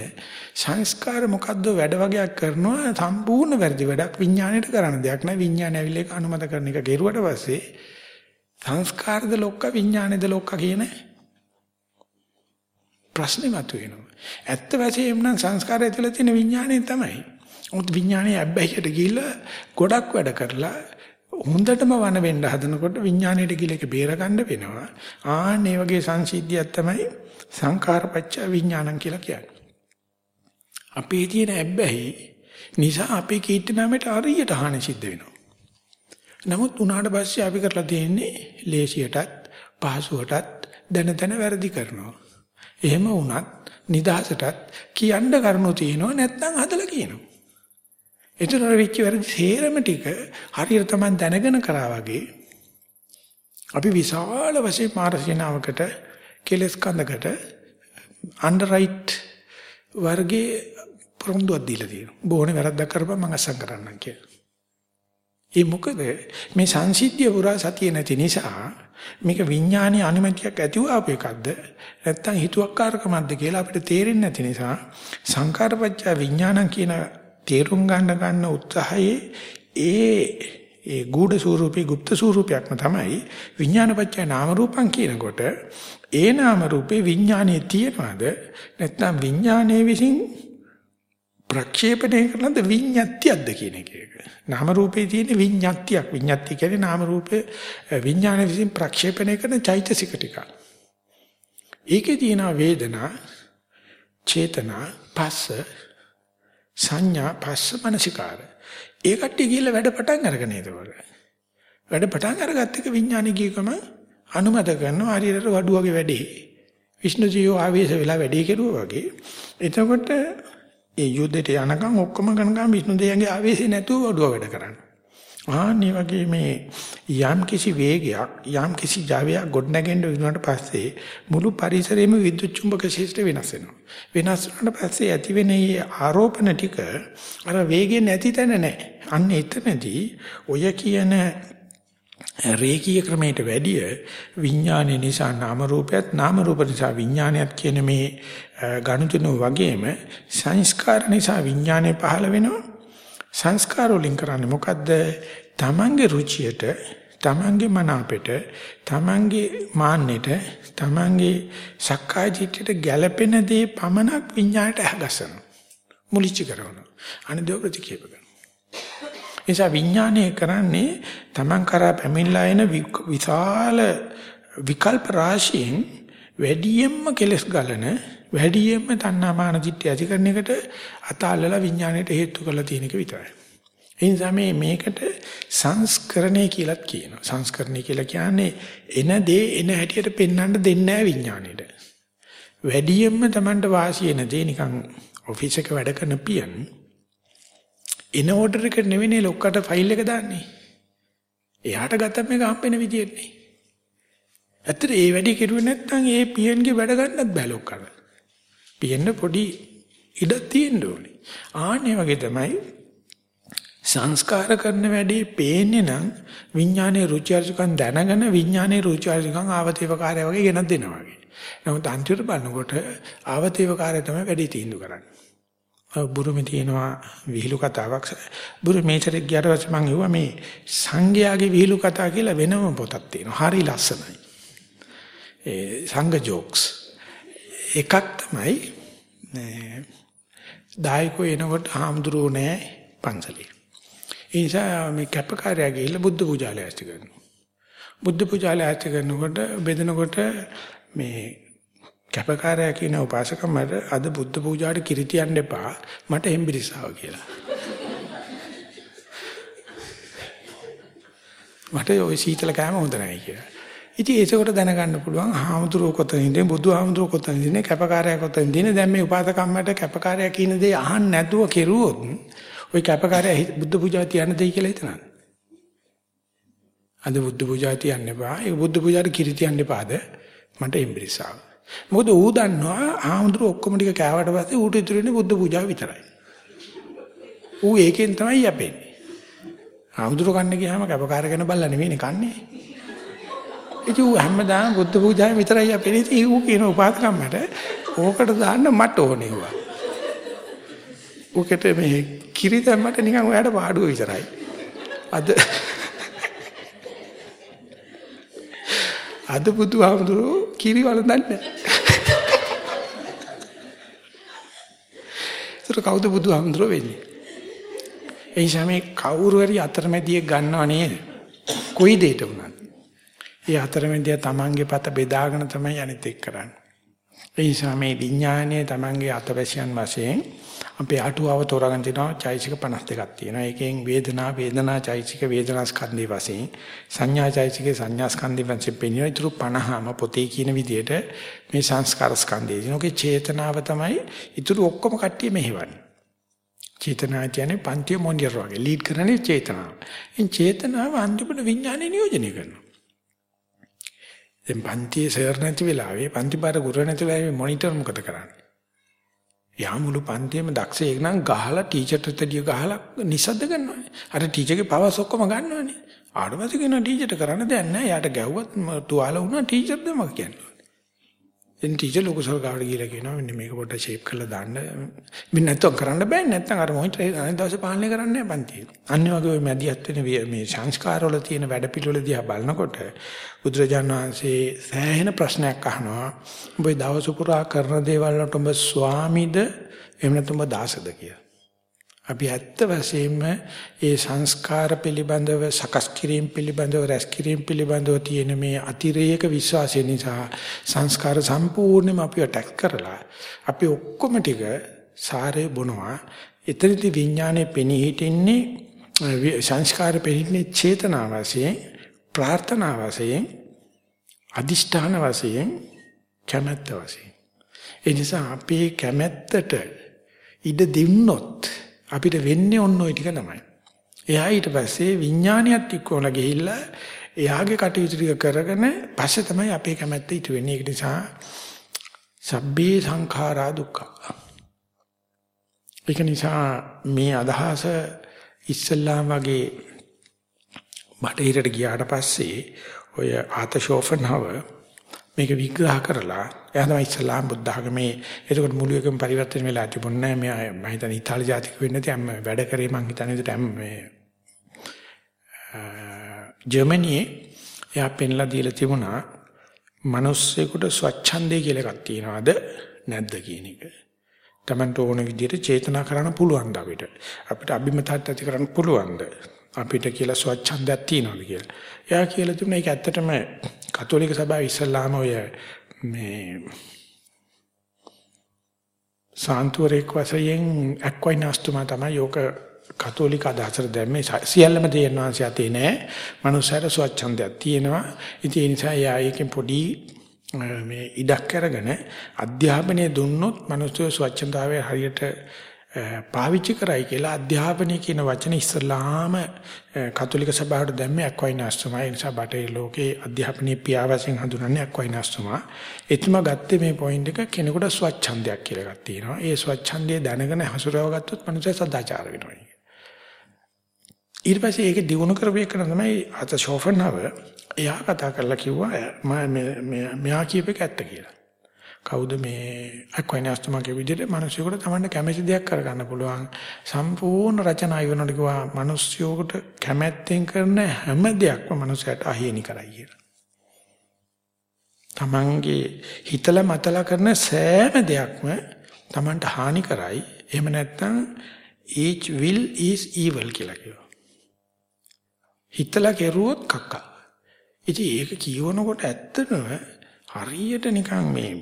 සංස්කාර මොකද්ද වැඩ වගේක් කරනවා සම්පූර්ණ වැරදි වැඩක් විඥාණයට කරන්න දෙයක් නෑ විඥානය ඇවිල්ලා ඒක අනුමත කරන එක කෙරුවට පස්සේ සංස්කාරද ලොක්ක විඥානේද ලොක්ක කියන ප්‍රශ්නේ මතුවෙනවා. ඇත්ත වශයෙන්ම නම් සංස්කාරය ඇතුළේ තියෙන විඥානය තමයි. උත් විඥානයේ අබ්බැහියට ගිහිල්ලා ගොඩක් වැඩ කරලා හොඳටම වන වෙන්න හදනකොට විඥාණයට කියලා එක බේරගන්න වෙනවා. ආන් මේ වගේ සංසිද්ධියක් තමයි සංඛාරපච්ච විඥානං කියලා කියන්නේ. අපේ තියෙන ඇබ්බැහි නිසා අපේ කීර්තනාමයට හරියට හානි සිද්ධ වෙනවා. නමුත් උනාට පස්සේ අපි කරලා තියෙන්නේ ලේසියටත් පහසුවටත් දැන දැන වැරදි කරනවා. එහෙම වුණත් නිදහසටත් කියන්න කරුණු තියෙනවා නැත්නම් හදලා කියනවා. එතන වෙච්ච වැරදි සේරම ටික හරියට තමයි දැනගෙන කරා වගේ අපි විශාල වශයෙන් මාර්ශිනාවකට කෙලස් කඳකට අන්ඩර්රයිට් වර්ගයේ පොරොන්දුවක් දීලා තියෙනවා. බොහොම වැරද්දක් කරපුවා මම අසං කරන්නම් කියලා. ඒ මොකද මේ සංසිද්ධිය පුරා සතිය නැති නිසා මේක විඥානීය අනුමැතියක් ඇතිව ආපු එකක්ද නැත්නම් හිතුවක්කාරකමක්ද කියලා අපිට තේරෙන්නේ නැති නිසා සංකාරපච්ච විඥානං කියන තේරුම් ගන්න ගන්න උත්සාහයේ ඒ ඒ ගුඪ ස්වරූපී গুপ্ত ස්වරූපයක්ම තමයි විඥානපච්චය නාම රූපං කියනකොට ඒ නාම රූපේ විඥානයේ තියනවාද නැත්නම් විඥානයේ විසින් ප්‍රක්ෂේපණය කරනද විඤ්ඤාත්‍යක්ද කියන එක. නාම රූපේ තියෙන විඤ්ඤාත්‍යයක් විඤ්ඤාත්‍ය කියන්නේ නාම රූපේ විඥාන විසින් ප්‍රක්ෂේපණය කරන චෛතසික ටික. ඒකේ තියෙන වේදනා චේතනා පස්ස සංඥා පස්ස මනසිකාර. ඒ කට්ටිය ගිහිල්ලා වැඩ පටන් අරගෙන ඒතකොට. වැඩ පටන් අරගත්ත එක විඥානෙ ගියකම අනුමත කරනවා හරියට වඩුවගේ වැඩේ. විෂ්ණු ජීව ආවේශ වෙලා වැඩේ කෙරුවා වගේ. එතකොට ඒ යුද්ධයට යනකම් ඔක්කොම ගණගම් විෂ්ණු දෙයන්ගේ ආවේශය නැතුව වඩුව වැඩ කරන්නේ. ආන්නේ වගේ මේ යම් කිසි වේගයක් යම් කිසි ජවයක් ගොඩනගෙන්න වුණාට පස්සේ මුළු පරිසරයේම විද්‍යුත් චුම්බක ශේෂ්ඨ වෙනස් වෙනවා. වෙනස් වුණාට පස්සේ ඇති වෙන මේ ආරෝපණ ටික අර වේගෙ නැති තැන නැහැ. අන්න එතනදී ඔය කියන රේකී ක්‍රමයට වැඩිය විඥානය නිසා නාම රූපයත් නාම රූප නිසා විඥානයත් කියන මේ ගනුදෙනු වගේම සංස්කාර නිසා විඥානය පහළ වෙනවා සංස්කාර වලින් කරන්නේ මොකද්ද? තමන්ගේ රුචියට, තමන්ගේ මනාපෙට, තමන්ගේ මාන්නෙට, තමන්ගේ සක්කාය දිට්ඨියට ගැළපෙන දේ පමණක් විඤ්ඤාණයට අහගසන. මුලිච්ච කරනවා. අනිදෝ ප්‍රතික්‍රියාව කරනවා. නිසා විඥානය කරන්නේ තමන් කරා පැමිණලා එන විශාල විකල්ප රාශියෙන් වැඩියෙන්ම කෙලස් ගලන වැඩියෙන්ම තණ්හාමාන දිට්ඨිය ඇති කරන එකට අතාලලා විඥාණයට හේතු කරලා තියෙන එක විතරයි. ඒ නිසා මේ මේකට සංස්කරණය කියලාත් කියනවා. සංස්කරණය කියලා කියන්නේ එන දේ එන හැටියට පෙන්වන්න දෙන්නේ නැහැ විඥාණයට. වැඩියෙන්ම Tamanට වාසිය එන දේ නිකන් ඔෆිස් එක වැඩ කරන පියන් එන ඕඩර් එක නෙවෙයි ලොක්කට ෆයිල් එක දාන්නේ. එයාට ගත්තම මේක හම්බෙන විදියට නේ. ඇත්තට ඒ වැඩි කෙරුවේ නැත්නම් ඒ පියන්ගේ වැඩ ගන්නත් බෑ ලොක්කට. පියන්න පොඩි ඉඩක් තියෙන්න ඕනේ. ආන්නේ වගේ තමයි සංස්කාර කරන වැඩේ පේන්නේ නම් විඥානයේ රුචි අරුචිකම් දැනගෙන විඥානයේ රුචි අරුචිකම් ආවතේවකාරය වගේ ගෙනත් දෙනවා වගේ. නමුත් අන්තිමට බලනකොට ආවතේවකාරය තමයි වැඩේ තීන්දුව කරන්නේ. බුරුමේ තියෙනවා විහිළු කතාවක්. බුරු මේතරෙක් ගියට පස්සේ මම හිතුවා මේ සංඝයාගේ විහිළු කතා කියලා වෙනම පොතක් තියෙනවා. හරි ලස්සනයි. ඒ සංඝ ජෝක්ස්. එකක් තමයි දායකෝ එනකොට හාමුදුරුවෝ නෑ පන්සලේ. ඒ නිසා මේ කැපකාරයා ගිහිල්ලා බුද්ධ පූජාලය ඇස්ති කරනවා. බුද්ධ පූජාලය ඇස්ති කරනකොට බෙදනකොට මේ කැපකාරයා කියන උපාසකමට අද බුද්ධ පූජාවට කිරි තියන්න එපා මට එම්බිරිසාව කියලා. මට ওই සීතල කෑම හොඳ නැහැ කියලා. ඉතින් ඒකකොට දැනගන්න පුළුවන් හාමුදුරුවෝ කොතනින්ද බුදු හාමුදුරුවෝ කොතනින්ද කැපකාරයා කොතනින්ද දැන් මේ උපාසකම්මට කැපකාරයා කියන දේ අහන්න නැතුව කෙරුවොත් ওই කැපකාරයා බුද්ධ පූජාව තියන්න දෙයි කියලා හිතනවා. අද බුද්ධ පූජාව තියන්න එපා. ඒ බුද්ධ පූජාවට කිරි තියන්න එපාද? මට එම්බ්‍රිසාව. මොකද ඌ දන්නවා හාමුදුරුවෝ ඔක්කොම ටික කෑවට පස්සේ ඌට ඉතුරු වෙන්නේ බුද්ධ පූජාව විතරයි. ඌ ඒකෙන් තමයි යපෙන්නේ. හාමුදුරුවෝ කන්නේ ගියාම කැපකාර ගැන බලලා නෙවෙයිනේ කන්නේ. ඉතින් ඌ හැමදාම බුද්ධ පූජාවේ විතරයි අපේ ඉතින් ඌ කියන උපාසකම්මට ඕකට දාන්න මට ඕනේ වුණා. ඌකට මේ කිරි දැම්මට නිකන් ඔයාට පාඩුව විතරයි. අද අද බුදුහාමුදුරුවෝ කිරි වළඳන්නේ නැහැ. ඒක කවුද බුදුහාමුදුරුවෝ වෙන්නේ? ඒ නිසා මේ කවුරු හරි අතරමැදියෙක් ගන්නව නේද? කොයි දෙයකට වුණත්. ඒ අතරමැදිය තමන්ගේ පත බෙදාගෙන තමයි අනිත් එක් කරන්නේ. ඒ නිසා මේ විඥානයේ තමන්ගේ අතවැසියන් වශයෙන් අපේ අටුවාව තෝරාගෙන තිනවා චෛසික 52ක් තියෙනවා. ඒකෙන් වේදනා වේදනා චෛසික වේදනා ස්කන්ධය වශයෙන් සංඥා චෛසික සංඥා ස්කන්ධය වශයෙන් පෙන්වන ඊටු 50ම පොතේ කියන විදිහට මේ සංස්කාර ස්කන්ධය. ඒනෝගේ චේතනාව තමයි ඊටු ඔක්කොම කට්ටිය මෙහෙවන්නේ. චේතනාව කියන්නේ පන්තිය මොන්ඩියර් වගේ ලීඩ් කරන්නේ චේතනාව. එන් චේතනාව අන්තිමට විඥානය නියෝජනය කරනවා. දැන් පන්තියේ සර් නැති වෙලාවේ පන්ති පාර ගුරු නැති වෙලාවේ මොනිටර් මොකද කරන්නේ? යා මුළු පන්තියේම දක්ෂයෙක් නම් ගහලා ටීචර්ට තදිය ගහලා නිසද්ද ගන්නවානේ. අර ටීචර්ගේ පවස් ඔක්කොම ගන්නවානේ. ආඩවස කියන ටීචර්ට කරන්න දෙයක් නැහැ. යාට ගැව්වත් තුවාල වුණා ටීචර් දෙමක් කියන්නේ. එන් ටීචර් ලොකු සල්ගාවට ගිහලා කියනවා මෙන්න මේක පොඩ්ඩක් ෂේප් කරලා දාන්න. මෙන්න නැත්තම් කරන්න බෑ නැත්තම් අර මොහිට අනිත් දවසේ පාලනය කරන්න නැහැ පන්තියේ. අනිත් වගේ ඔය මැදිහත් වෙන මේ සංස්කාරවල තියෙන වැඩ පිළිවෙල දිහා බලනකොට බුදුරජාණන් වහන්සේ සෑහෙන ප්‍රශ්නයක් අහනවා. ඔබ දවස පුරා කරන දේවල් වලට ඔබ ස්වාමිද එහෙම නැත්නම් ඔබ දාසද කියලා. අපි ඇත්ත වශයෙන්ම ඒ සංස්කාර පිළිබඳව සකස් කිරීම පිළිබඳව රැස් කිරීම පිළිබඳව තියෙන මේ අතිරේක විශ්වාසය නිසා සංස්කාර සම්පූර්ණයෙන්ම අපිව ටැක් කරලා අපි ඔක්කොම ටික සාරේ බොනවා. එතනදී විඥානයේ පෙනී හිටින්නේ සංස්කාර පෙරෙන්නේ චේතනා වශයෙන් ප්‍රාර්ථනා වශයෙන් අදිෂ්ඨාන වශයෙන් කැමැත්ත වශයෙන්. ඒ නිසා අපේ කැමැත්තට ඉඩ දෙන්නොත් අපිට වෙන්නේ ඔන්න ඔය ටික තමයි. එයා ඊට පස්සේ විඥානියත් එක්කවලා ගිහිල්ලා එයාගේ කටයුතු ටික කරගෙන පස්සේ තමයි අපේ කැමැත්ත ඉතු වෙන්නේ. ඒක නිසා සබ්බේ සංඛාරා දුක්ඛ. ඒක නිසා මේ අදහස ඉස්සල්ලාම වගේ බටහිරට ගියාට පස්සේ ඔය ආතෂෝෆන්හව මේක විග්‍රහ කරලා එයා තමයි ඉස්ලාම් බුද්ධ ආගමේ එතකොට මුළු එකම පරිවර්තන වෙලා තිබුණේ නැහැ මම හිතන්නේ ඉතාලි ජාතික වෙන්නේ නැති අම්ම වැඩ කරේ මං හිතන්නේ විදිහට අම්ම මේ ජර්මනියේ එයා පෙන්ලා දීලා තිබුණා මිනිස්සෙකුට ස්වච්ඡන්දය කියලා එකක් තියනවාද නැද්ද කියන එක. Tamanට ඕන විදිහට චේතනා කරන්න පුළුවන් ද අපිට. අපිට අභිමතත් ඇති කරන්න පුළුවන්ද? අපිට කියලා ස්වච්ඡන්දයක් තියනවාද කියලා. එයා කියලා තිබුණා ඒක ඇත්තටම කතෝලික සභාව ඉස්සල්ලාම ඔය මේ සාන්තුවරෙක් වශයෙන් ඇක්වයිනාස්තුමා තමයි යෝක කතෝලික අදහසට දැම්මේ සියල්ලම දෙයන්නවා සියතේ නෑ. මනුස්සයර ස්වච්ඡන්දයක් තියෙනවා. ඉතින් ඒ නිසා එයා ඒකෙන් පොඩි මේ ඉඩක් අරගෙන අධ්‍යාපනය දුන්නොත් මනුස්සය ස්වච්ඡන්දාවේ හරියට පාවිච්චි කරයි කියලා අධ්‍යාපනය කියන වචන ඉස්සලාම කතෝලික සභාවට දැම්මේ අක්වයිනාස්තුමා. ඒ නිසා බටේ ලෝකේ අධ්‍යාපනයේ පියාවසෙන් හඳුනන්නේ අක්වයිනාස්තුමා. එතුම ගත්තේ මේ පොයින්ට් එක කෙනෙකුට ස්වච්ඡන්දයක් කියලා එකක් තියෙනවා. ඒ ස්වච්ඡන්දය දැනගෙන හසුරව ගත්තොත් මනුස්සය සදාචාර වෙනවා. ඊට පස්සේ ඒක දිනු කරපු එක තමයි අත ෂෝෆන්හව එයා කතා කරලා කිව්වා මම මෙයා කියපේක ඇත්ත කියලා. කවුද මේ අක්වයිනාස්තුමාගේ විදිහට මිනිස්සුන්ට තමන්ට කැමති දෙයක් කරගන්න පුළුවන් සම්පූර්ණ රචනා ඉවරනට කිව්වා මිනිස්සුන්ට කැමැත්තෙන් කරන හැම දෙයක්ම මිනිසයාට අහිමි කරයි කියලා. තමන්ගේ හිතලා මතලා කරන සෑම දෙයක්ම තමන්ට හානි කරයි. එහෙම නැත්නම් each will is evil කියලා කියනවා. හිතලා කෙරුවොත් කක්කා. ඉතින් ඒක කියවනකොට ඇත්තටම හරියට නිකන් මේ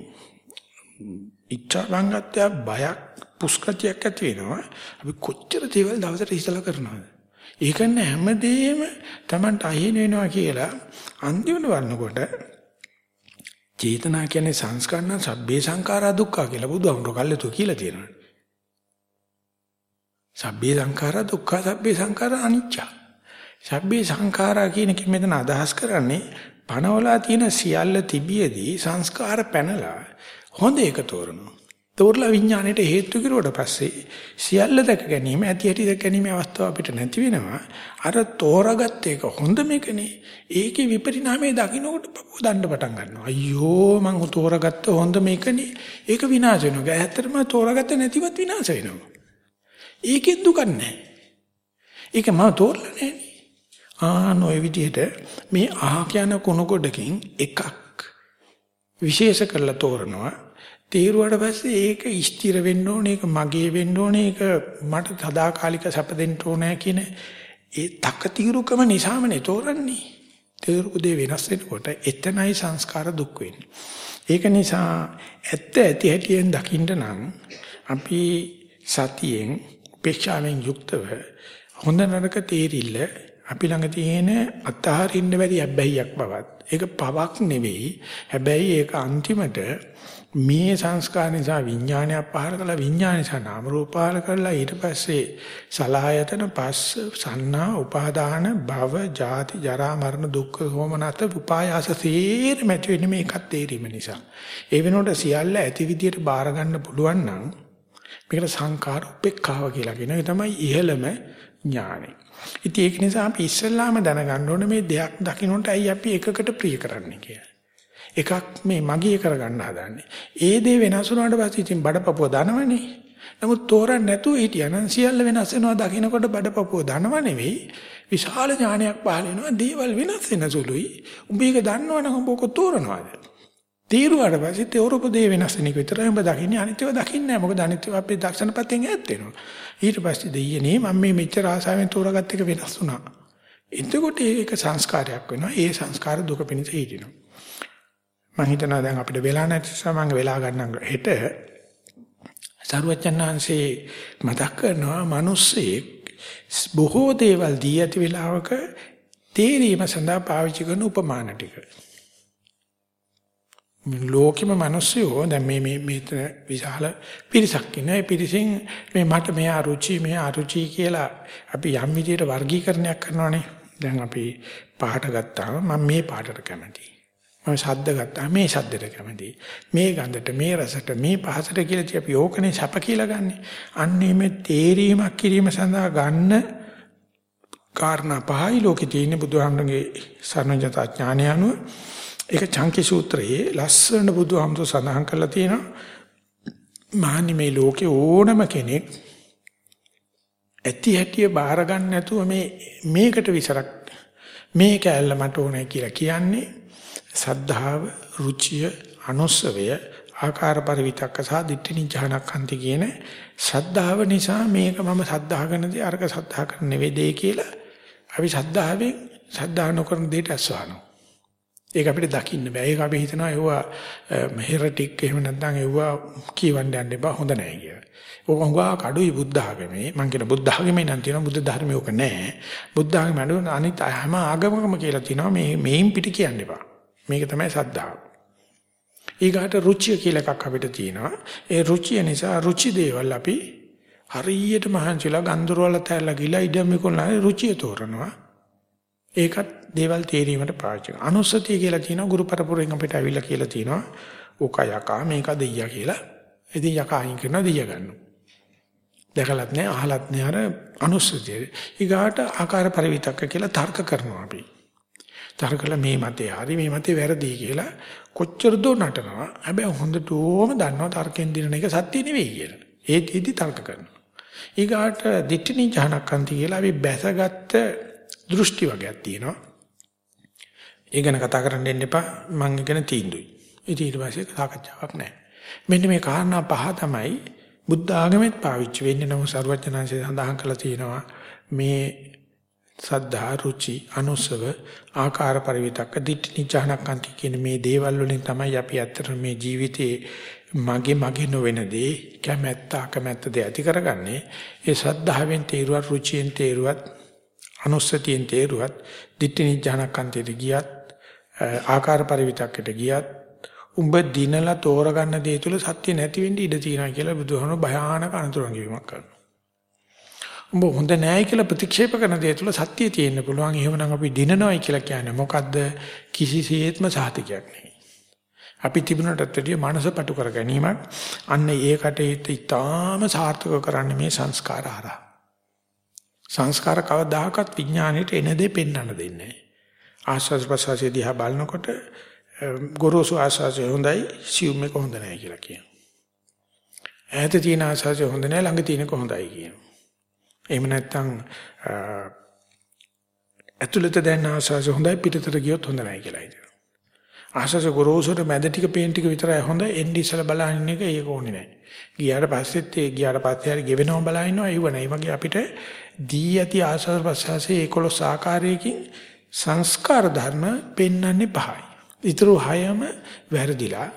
ඉච්ඡා බංගත්‍ය බයක් පුස්කතියක් ඇති වෙනවා. අපි කොච්චර දේවල් දවසට හිතලා කරනවද? ඒක නෑ හැමදේම Tamanට අහින වෙනවා කියලා අන්තිමට වන්නකොට චේතනා කියන්නේ සංස්කරණ සබ්බේ සංඛාරා දුක්ඛ කියලා බුදුහාමුදුර කල්ලතු කියලා තියෙනවා. සබ්බේ සංඛාරා දුක්ඛ සබ්බේ සංඛාරා අනිච්ච. සබ්බේ සංඛාරා කියන එක මෙතන අදහස් කරන්නේ පනවලා තියෙන සියල්ල තිබියදී සංස්කාර පැනලා හොඳ එක තෝරනවා. තෝරලා විඥාණයට හේතු කිරුවට පස්සේ සියල්ල දැක ගැනීම ඇති ඇති දැක ගැනීම අවස්ථාව අපිට නැති වෙනවා. අර තෝරාගත්ත එක හොඳ මේකනේ. ඒකේ විපරිණාමය දකින්නකොට දඬ පටන් ගන්නවා. අයියෝ මං තෝරාගත්ත හොඳ මේකනේ. ඒක විනාශ වෙනවා. ඇත්තටම තෝරාගත්ත නැතිවත් විනාශ වෙනවා. ඒකෙන් දුකක් නැහැ. ඒක මම තෝරලා නැහැ. ආ නොයි විදිහට මේ අහ කියන කුණ ගොඩකින් එකක් විශේෂ කරලා තෝරනවා තේරුවාට පස්සේ ඒක ස්ථිර වෙන්න ඕනේ ඒක මගේ වෙන්න ඕනේ ඒක මට සදාකාලික සැප දෙන්න ඕනේ කියන ඒ තකතිරුකම නිසාමනේ තෝරන්නේ. තේරුකු දේ වෙනස් වෙනකොට එතනයි සංස්කාර දුක් වෙන්නේ. ඒක නිසා ඇත්ත ඇති හැටියෙන් දකින්න නම් අපි සතියෙන් උපේක්ෂාවෙන් යුක්තව හොඳ නරක තේරිල්ල අපි ළඟ තියෙන අතහරින්න බැරි හැබැයික් බවත් ඒක පවක් නෙවෙයි. හැබැයි ඒක අන්තිමට මේ සංස්කාර නිසා විඥානයක් පහල කළා විඥාන නිසා නාම රූප පහල කළා ඊට පස්සේ සලආයතන පස්ස සන්නා උපාදාන භව ජාති ජරා මරණ දුක්ඛ සෝමනත උපායාස තේරෙම ඇති වෙන්නේ මේකත් තේරීම නිසා ඒ වෙනකොට සියල්ල ඇති විදියට බාර ගන්න පුළුවන් නම් මේකට සංකාර උපේක්ඛාව කියලා කියනවා ඒ තමයි ඉහළම ඥානෙ ඉතින් ඒක නිසා අපි ඉස්සෙල්ලාම දැනගන්න ඕනේ මේ දෙයක් දකින්නට ඇයි අපි එකකට ප්‍රිය කරන්නේ කියලා. එකක් මේ මගේ කරගන්න හදන්නේ. ඒ දේ වෙනස් වුණාට පස්සේ ඉතින් බඩපපුව දනවනේ. නමුත් තෝරන්න නැතුව හිටියනම් සියල්ල වෙනස් වෙනවා දකින්නකොට බඩපපුව දනව නෙවෙයි විශාල ඥානයක් පහළ වෙනවා දේවල් වෙනස් වෙන සුළුයි. උඹ ඒක දන්නවනම් උඹ ඔක තෝරනවාද? තීරුවාට පස්සේ තෝරපු දේ වෙනස් වෙන එක විතරයි උඹ දකින්නේ අනිත්‍යව දකින්නේ නැහැ. මොකද අනිත්‍යව අපේ දර්ශන පැත්තෙන් ඈත් වෙනවා. ඊට පස්සේ දෙයියනේ මම මේ මෙච්චර ආසාවෙන් තෝරාගත්ත එක වෙනස් වුණා. එතකොට ඒක සංස්කාරයක් වෙනවා. ඒ සංස්කාර දුක පිණිස හිටිනවා. මම හිතනවා දැන් අපිට වෙලා නැති නිසා මම වෙලා ගන්නම් හෙට සරුවචනාංශේ මතක් කරනවා මිනිස්සෙක් බොහෝ දේවල් දී ඇති වෙලාවක තේරීම සඳහා පාවිච්චි කරන උපමාන ටික. ලෝකෙම මිනිස්සුયો දැන් මේ මේ මෙතන විශාල පිරිසක් ඉන්නවා. ඒ පිරිසෙන් මේ මට මේ අරුචි මේ අරුචි කියලා අපි යම් විදියට වර්ගීකරණයක් කරනවානේ. දැන් අපි පාට ගත්තාම මම මේ පාටට කැමතියි. මම ශබ්ද ගත්තා මේ ශබ්දෙට කැමතියි. මේ ගඳට මේ රසට මේ පහසට කියලා අපි ඕකනේ සැප කියලා ගන්නෙ. අන්නේ මේ තේරීමක් කිරීම සඳහා ගන්න කාරණා පහයි ලෝකේ තියෙන බුදුහාමුදුරගේ සර්වඥතා ඥානය අනුව ඒක චංකි සූත්‍රයේ ලස්සන බුදුහාමුදුර සඳහන් කරලා තියෙනවා මහනි මේ ලෝකේ ඕනම කෙනෙක් ඇති හැටිය බාර ගන්න නැතුව මේ මේකට විසරක් මේ කැලල මට ඕනේ කියලා කියන්නේ සද්ධාව රුචිය අනුස්සවය ආකාර පරිවිතක්ක සහ දිට්ඨි නිජහනක්ඛන්ති කියන සද්ධාව නිසා මේක මම සද්ධා කරනදී අර්ග සද්ධා කරන නෙවෙයි කියලා අපි සද්ධාවෙන් සද්ධා නොකරන දෙයට අස්වහනවා. ඒක අපිට දකින්න බෑ. ඒක අපි හිතනවා ඒවා හෙරටික් එහෙම නැත්නම් ඒවා කියවන්න යන්න එපා හොඳ නැහැ කියලා. ඕක හුඟා කඩුයි බුද්ධ ආගමේ. මං කියන බුද්ධ ආගමේ නම් තියෙනවා බුද්ධ ධර්මයේ ඕක නැහැ. බුද්ධ ආගම අනුව අනිත් හැම ආගමකම කියලා තියෙනවා මේ මේන් පිට කියන්න එපා. මේක තමයි සද්ධාව. ඊගාට රුචිය කියලා එකක් අපිට තියෙනවා. ඒ රුචිය නිසා රුචි දේවල් අපි හරියට මහන්සිලා ගන්දරවල තැල්ලා ගිලා ඉඩමිකුණා රුචිය තෝරනවා. ඒකත් දේවල් තේරීමට පාවිච්චි කරනවා. අනුස්සතිය කියලා තියෙනවා ගුරු පරපුරෙන් අපිට ඇවිල්ලා කියලා තියෙනවා. ඕක යකා මේක දෙයියා කියලා. ඉතින් යකා අයින් කරනවා දෙයියා ගන්නවා. දැකලත් නෑ අහලත් නෑ අර අනුස්සතිය. ඊගාට ආකාර පරිවිතක්ක කියලා තර්ක කරනවා අපි. තර්කල මේ මතේ හරි මේ මතේ වැරදි කියලා කොච්චර දෝ නටනවා. හැබැයි හොඳටම දන්නවා තර්කෙන් දිනන එක සත්‍ය නෙවෙයි කියලා. ඒත් ඉදි තර්ක කරනවා. ඊගාට දිට්ඨිනි ඥානකන්ති කියලා අපි බැසගත්ත දෘෂ්ටි වගේක් තියෙනවා. ඒ ගැන කතා කරන්න දෙන්න එපා. මම ඉගෙන තීන්දුවයි. ඉතින් ඊට පස්සේ සාකච්ඡාවක් නැහැ. මෙන්න මේ කාරණා පහ තමයි බුද්ධ ආගමෙත් පාවිච්චි වෙන්නේ නමුත් සර්වඥාන්සේ සඳහන් කළා තියෙනවා මේ සද්ධා රුචි අනුසව ආකාර පරිවිතක්ක දිට්ඨි නිචානකන්ති කියන මේ දේවල් වලින් තමයි අපි ඇත්තට මේ ජීවිතේ මගේ මගේ නොවන දේ කැමැත්ත අකමැත්ත දේ ඇති කරගන්නේ ඒ සද්ධාවෙන් තේරුවත් රුචියෙන් තේරුවත් අනුස්සතියෙන් තේරුවත් දිට්ඨි නිජානකන්තයට ගියත් ආකාර පරිවිතක්කට ගියත් උඹ දිනලා තෝරගන්න දේ තුල සත්‍ය නැති වෙන්න ඉඩ තියෙනවා කියලා බුදුහාමුදුරුවෝ භයානක අනුතරංගීමක් කරනවා. උඹ හොඳ නැහැ කියලා ප්‍රතික්ෂේප කරන දේ තුල සත්‍ය තියෙන්න පුළුවන්. එහෙමනම් අපි දිනනවයි කියලා කියන්නේ මොකද්ද? කිසිසේත්ම සාතිකයක් නෙවෙයි. අපි තිබුණටත් වැඩිය මනස පටු කර ගැනීමක් අන්න ඒකට ඊටාම සාර්ථක කරන්නේ මේ සංස්කාර හරහා. සංස්කාර කවදාකවත් විඥාණයට එන දේ පෙන්වන්න දෙන්නේ නැහැ. ආස්වාද ප්‍රසවාසයේ දිහා බලනකොට ගොරෝසු ආස්වාදය හොඳයි, සියුම් එක හොඳ නැහැ කියලා කියනවා. ඈත තියෙන ආස්වාදය හොඳ නැහැ, ළඟ තියෙනක හොඳයි කියනවා. එහෙම නැත්නම් ඇතුළත දැනන ආස්වාදය හොඳයි, පිටතට ගියොත් හොඳ නැහැ කියලා හිතනවා. ආස්වාද ගොරෝසුට මැද ටික පේන ටික විතරයි හොඳ, එන්නේ ඉස්සලා බලන එක ඒක ඕනේ නැහැ. ගියාට පස්සෙත් ඒ ගියාට පස්සේ හරි ගෙවෙනව බලන ඉන්නවා, ඒව නෑ. වගේ අපිට දී ඇති ආස්වාද ප්‍රසවාසයේ 11 ආකාරයකින් සංස්කාර ධර්ම පෙන්වන්නේ පහයි. ඊටු හයම වැරදිලා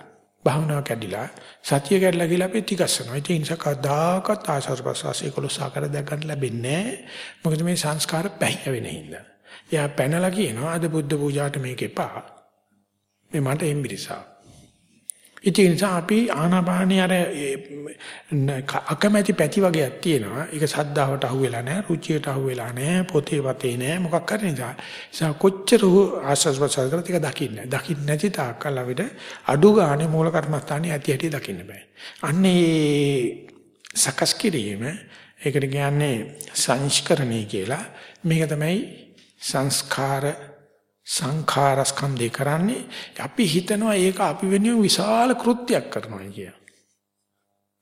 භාවනාව කැඩිලා සතිය කැඩලා ගිහලා අපි ටිකස්සනවා. ඒ නිසා කවදාකවත් ආස්වාද ප්‍රසවාසයේ 11 ආකාර දැක ගන්න ලැබෙන්නේ නැහැ. මොකද මේ සංස්කාර පැහැය වෙන හින්දා. එයා පැනලා කියනවා අද බුද්ධ පූජාවට මේක එපා. මේ මට එම්බිරිසා. ඉතින් අපි ආනාපානිය අර අකමැති පැති වගේක් තියෙනවා. ඒක සද්දාවට අහු වෙලා නැහැ, රුචියට අහු වෙලා නැහැ, පොතේ වතේ නැහැ, මොකක් කරේ නිසා. නිසා කොච්චර ආස්වාස් ප්‍රසාර කරත් ඒක දකින්න. දකින්න නැති තාක්කල් අපිට අඩු ගානේ මූල කර්මස්ථානේ ඇති ඇති දකින්න බෑ. අන්නේ සකස් කිරීම ඒකට කියන්නේ සංස්කරණය කියලා. මේක තමයි සංස්කාර සංඛාර ස්කන්ධේ කරන්නේ අපි හිතනවා ඒක අපි වෙනුවෙන් විශාල කෘත්‍යයක් කරනවා කිය.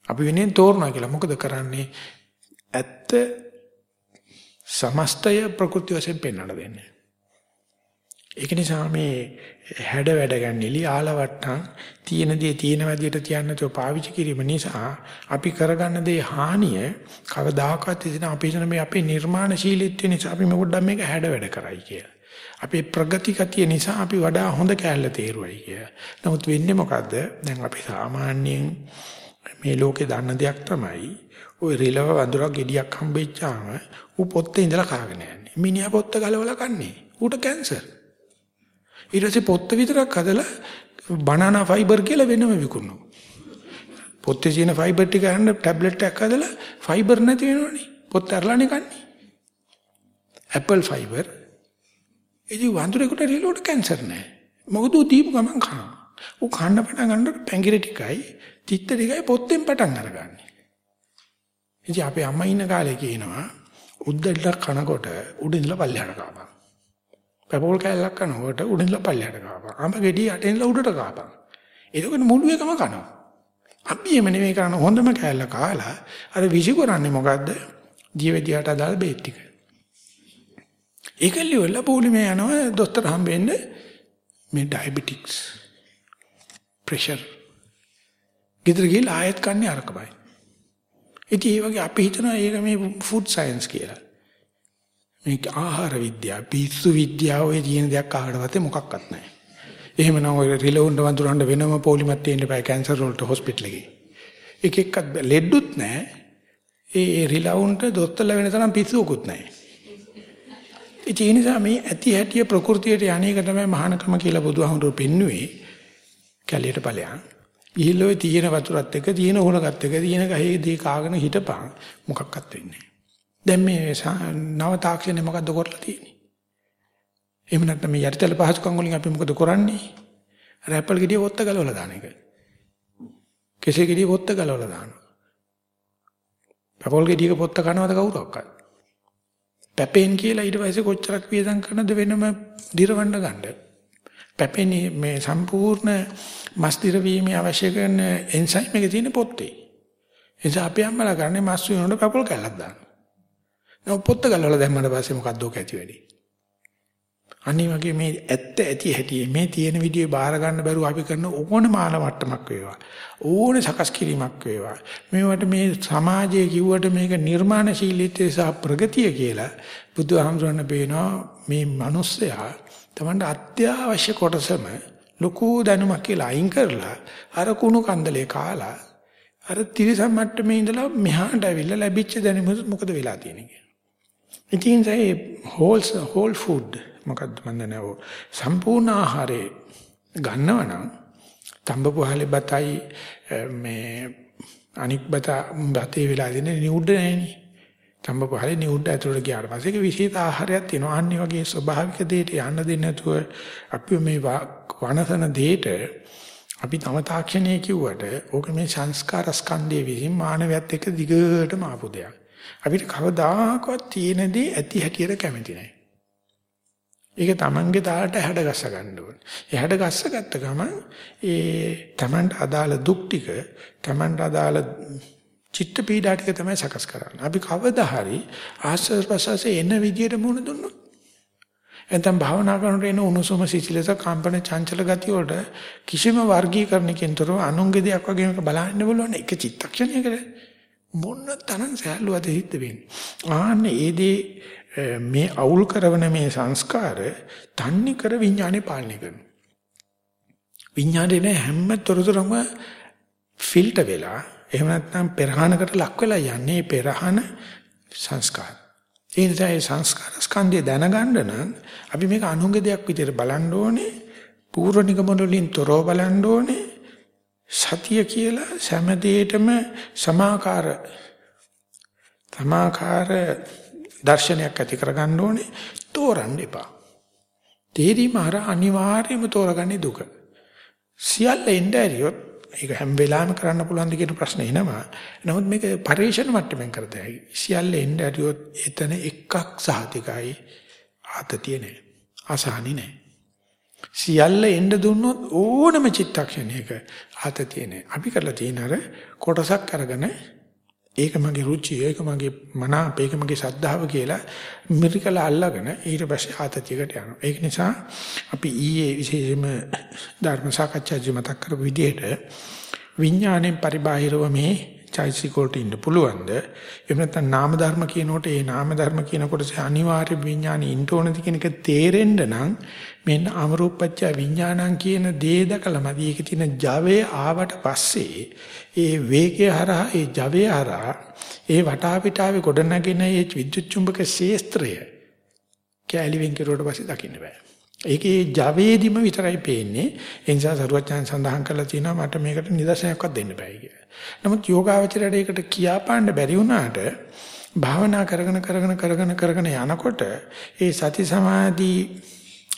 අපි වෙනුවෙන් තෝරනවා කියලා. මොකද කරන්නේ? ඇත්ත සමස්තය ප්‍රകൃති වශයෙන් පෙන්වන්න දෙන්නේ. ඒක නිසා මේ හැඩ වැඩ ගන්නලි ආලවට්ටම් තියෙන දේ තියෙන විදිහට තියන්න තෝ පාවිච්චි කිරීම නිසා අපි කරගන්න දේ හානිය කවදාකවත් ඉතින් අපි හිතන මේ අපේ නිර්මාණශීලීත්වය නිසා අපි මේ පොඩ්ඩක් මේක හැඩ වැඩ කරයි කියලා. අපේ ප්‍රගති ගතිය නිසා අපි වඩා හොඳ කැලල තේරුවයි කිය. නමුත් වෙන්නේ මොකද්ද? දැන් අපි සාමාන්‍යයෙන් මේ ලෝකේ දන්න දෙයක් තමයි ওই රිලව වඳුරක් ගෙඩියක් හම්බෙච්චාම ඌ පොත්තේ ඉඳලා කාගෙන යන්නේ. මිනිහා පොත්ත ගලවලා කන්නේ. ඌට කැන්සර්. ඊට පස්සේ පොත්ත විතරක් හදලා බනනා ෆයිබර් කියලා වෙනම විකුණනවා. පොත්තේ තියෙන ෆයිබර් ටික ගන්න ටැබ්ලට් එකක් හදලා ෆයිබර් නැති වෙනවනේ. පොත් අරලානේ කන්නේ. Apple fibre. ඉතින් වඳුරේකට රිලෝට කැන්සර් නැහැ. මොකද ඌ දීපු ගමන් කනවා. ඌ කන්න පටන් ගන්නකොට පැංගිරි ටිකයි චිත්ත ටිකයි පොත්තෙන් පටන් අරගන්නේ. ඉතින් අපේ අම්මා ඉන්න කාලේ කියනවා උද්දල්ලා කනකොට උඩින්ලා පල්ලෙහාට කාපන්. පැපෝල් කෑල්ලක් කනකොට උඩින්ලා පල්ලෙහාට කාපන්. අඹ ගෙඩිය අටින්ලා උඩට කාපන්. එතකොට මුළු එකම කනවා. අපි එම නෙමෙයි කරන හොඳම කෑල්ල කාලා අර විසි කරන්නේ මොකද්ද? දියවැඩියට අදාළ බේත් ටික. ඒකල්ලි වල පොලිමේ යනවා දොස්තර හම්බෙන්න මේ ඩයබටික්ස් ප්‍රෙෂර්. ගෙදර ගිහලා ආයෙත් කන්නේ අරකමයි. ඉතින් ඒ වගේ අපි හිතනවා ඒක මේ ෆුඩ් සයන්ස් කියලා. මේක ආහාර විද්‍යාව, පිස්සු විද්‍යාව ඔය තියෙන දෙයක් ආහාර වත්තේ මොකක්වත් නැහැ. එහෙමනම් ඔය රිලවුන්ඩ වඳුරන්න වෙනම පොලිමත් තියෙන්න බෑ කැන්සර් වලට හොස්පිටල් එකේ. එක එකක් ලෙඩුත් නැහැ. ඒ රිලවුන්ට දොස්තරලා වෙන තරම් පිස්සුවකුත් නැහැ. ඒ නිසා මේ ඇති හැටිය ප්‍රകൃතියට යන්නේක තමයි මහානකම කියලා බුදුහාමුදුරුවෝ පෙන්වුවේ. කැලියට ඵලයන්. ගිහිල්ලා ඔය තියෙන වතුරත් එක්ක තියෙන උණකත් එක්ක තියෙන ගහේ දී කාගෙන හිටපන් මොකක්වත් වෙන්නේ දැන් මේ නව තාක්ෂණය මොකද්ද කරලා තියෙන්නේ? එහෙම නැත්නම් මේ යටිතල පහසුකම් වලින් අපි මොකද කරන්නේ? රැපල් ගෙඩිය පොත්ත ගලවලා දාන එක. කෙසේ ගෙඩිය පොත්ත ගලවලා දානවා. පැපල් ගෙඩියක පොත්ත කනවද කවුරක්වත්? පැපෙන් කියලා ඊට පස්සේ කොච්චරක් වියදම් කරනද වෙනම දිරවන්න ගන්න. පැපෙන් මේ සම්පූර්ණ මස් දිරවීමේ අවශ්‍ය කරන එන්සයිම් එක තියෙන පොත්තේ. එනිසා අපි අම්මලා කරන්නේ මස් වෙනකොට පැපල් කැල්ලක් දානවා. නෝ පොත්ත ගලවලා දැම්මම පස්සේ මොකද්ද ඔක ඇති වෙන්නේ? අනිත් වගේ මේ ඇත්ත ඇති හැටි මේ තියෙන විදිහේ බාර ගන්න බැරුව අපි කරන ඕන මාන මට්ටමක් වේවා ඕන සකස් කිරීමක් වේවා මේවට මේ සමාජයේ කිව්වට මේක නිර්මාණශීලීත්වය සහ ප්‍රගතිය කියලා බුදුහාමුදුරන් බේනවා මේ මිනිස්සයා තමන්ට අත්‍යවශ්‍ය කොටසම ලොකු දැනුමක් කියලා අයින් කරලා අර කුණු කන්දලේ කාලා අර තිරසම් මට්ටමේ ඉඳලා මෙහාට ඇවිල්ලා ලැබිච්ච දැනුම මොකද වෙලා තියෙන්නේ කියලා. ඉතින් ඒ හෝල්ස් හෝල් ෆුඩ් මොකද්ද මන් දන්නේ සම්පූර්ණ ආහාරේ ගන්නවනම් තඹපුහලේ බතයි මේ අනික් බත බතේ වෙලා දෙන නිඋඩ නැහෙනි. තඹපුහලේ නිඋඩ ඇතුළට ගියාට පස්සේ ඒක විශේෂ ආහාරයක් තියෙනවා. අන්නේ වගේ ස්වභාවික දෙයට යන්න දෙන්නේ නැතුව අපි මේ වනසන දෙයට අපි තම තාක්ෂණයේ කිව්වට ඕක මේ සංස්කාර ස්කන්ධයේ විසින් මානවයත් එක්ක දිගටම ආපු දෙයක්. අපිට කවදාකවත් තියෙන දේ ඇති හැටියට කැමති නැහැ. ඒක තමන්ගේ තාලට හැඩ ගස්ස ගන්න ඕනේ. ඒ හැඩ ගස්ස ගත්ත ගමන් ඒ තමන්ට අදාළ දුක් ටික තමන්ට අදාළ චිත්ත පීඩා ටික තමයි සකස් කරන්නේ. අපි කවදා හරි ආස්වාද ප්‍රසවාසයේ එන විදියට මුණ දුන්නොත් එතෙන් භාවනා කරනකොට එන උණුසුම සිසිලස කම්පන චංචල ගතිය වලට කිසිම වර්ගීකරණකින් තොරව අනුන්ගේ දෙයක් වගේ මේක බලන්න බලන්න එක චිත්තක්ෂණයකට මොන තරම් සෑහලුවද හිට වෙන්නේ. ආන්නේ ඒ දේ මේ අවුල් කරන මේ සංස්කාර තන්නේ කර විඥානේ පාලනය කරනවා. විඥානේ හැම තොරතුරම ෆිල්ටර් වෙලා එහෙම නැත්නම් පෙරහනකට ලක් වෙලා යන්නේ පෙරහන සංස්කාර. ඒ නිසා ඒ සංස්කාර ස්කන්ධය දැනගන්න නම් අපි මේක අනුංග දෙයක් විදිහට බලන්න ඕනේ. පූර්ව නිගමන වලින් තොරව බලන්න ඕනේ. සතිය කියලා සෑම දෙයකම සමාකාර සමාකාර දර්ශනයක් ඇති කරගන්න ඕනේ තෝරන්න එපා. තේරීම අර අනිවාර්යයෙන්ම තෝරගන්නේ දුක. සියල්ල එන්න ඇරියොත් ඒක හැම වෙලාවෙම කරන්න පුළුවන් ද කියන ප්‍රශ්නේ එනවා. නමුත් මේක පරිශන මට්ටමින් කරතයි. සියල්ල එන්න ඇරියොත් එතන එකක් සහතිකයි ආතතිය නෑ. අසහනි නෑ. සියල්ල එන්න දුන්නොත් ඕනම චිත්තක්ෂණයක ආතතිය නෑ. අපි කරලා තියෙන අර කොටසක් අරගෙන ඒක මගේ රුචිය, ඒක මගේ මනාප, ඒක මගේ ශ්‍රද්ධාව කියලා මිරිකලා අල්ලගෙන ඊට පස්සේ ආතතියකට යනවා. ඒක නිසා අපි ඊයේ විශේෂයෙන්ම ධර්ම සාකච්ඡාදී මතක් කරපු විදිහට විඥාණයෙන් පරිබාහිරව මේ චෛසිකෝට ඉන්න පුළුවන්ද? එහෙම නැත්නම් නාම ධර්ම කියනකොට ඒ නාම ධර්ම කියනකොට අනිවාර්ය විඥානෙ ඉන්න ඕනද කියන එක තේරෙන්න නම් මෙන්න අමරූපච්ච විඥානං කියන දේ දැකලාමදි ඒකේ තියෙන ජවය ආවට පස්සේ ඒ වේගය හරහා ඒ ජවය හරහා ඒ වටාපිටාවේ ගොඩනගෙන ඒ විද්‍යුත් චුම්බක ශේස්ත්‍රය කැලි වෙන් කෙරුවට පස්සේ දකින්න බෑ. ඒකේ ජවයේදීම විතරයි පේන්නේ. ඒ නිසා සරුවචයන් සඳහන් කරලා තියෙනවා මට මේකට නිදර්ශනයක්වත් දෙන්න බෑ කියලා. නමුත් යෝගාවචරයට ඒකට කියාපාන්න බැරි වුණාට භාවනා කරගෙන කරගෙන කරගෙන කරගෙන යනකොට ඒ සති සමාධි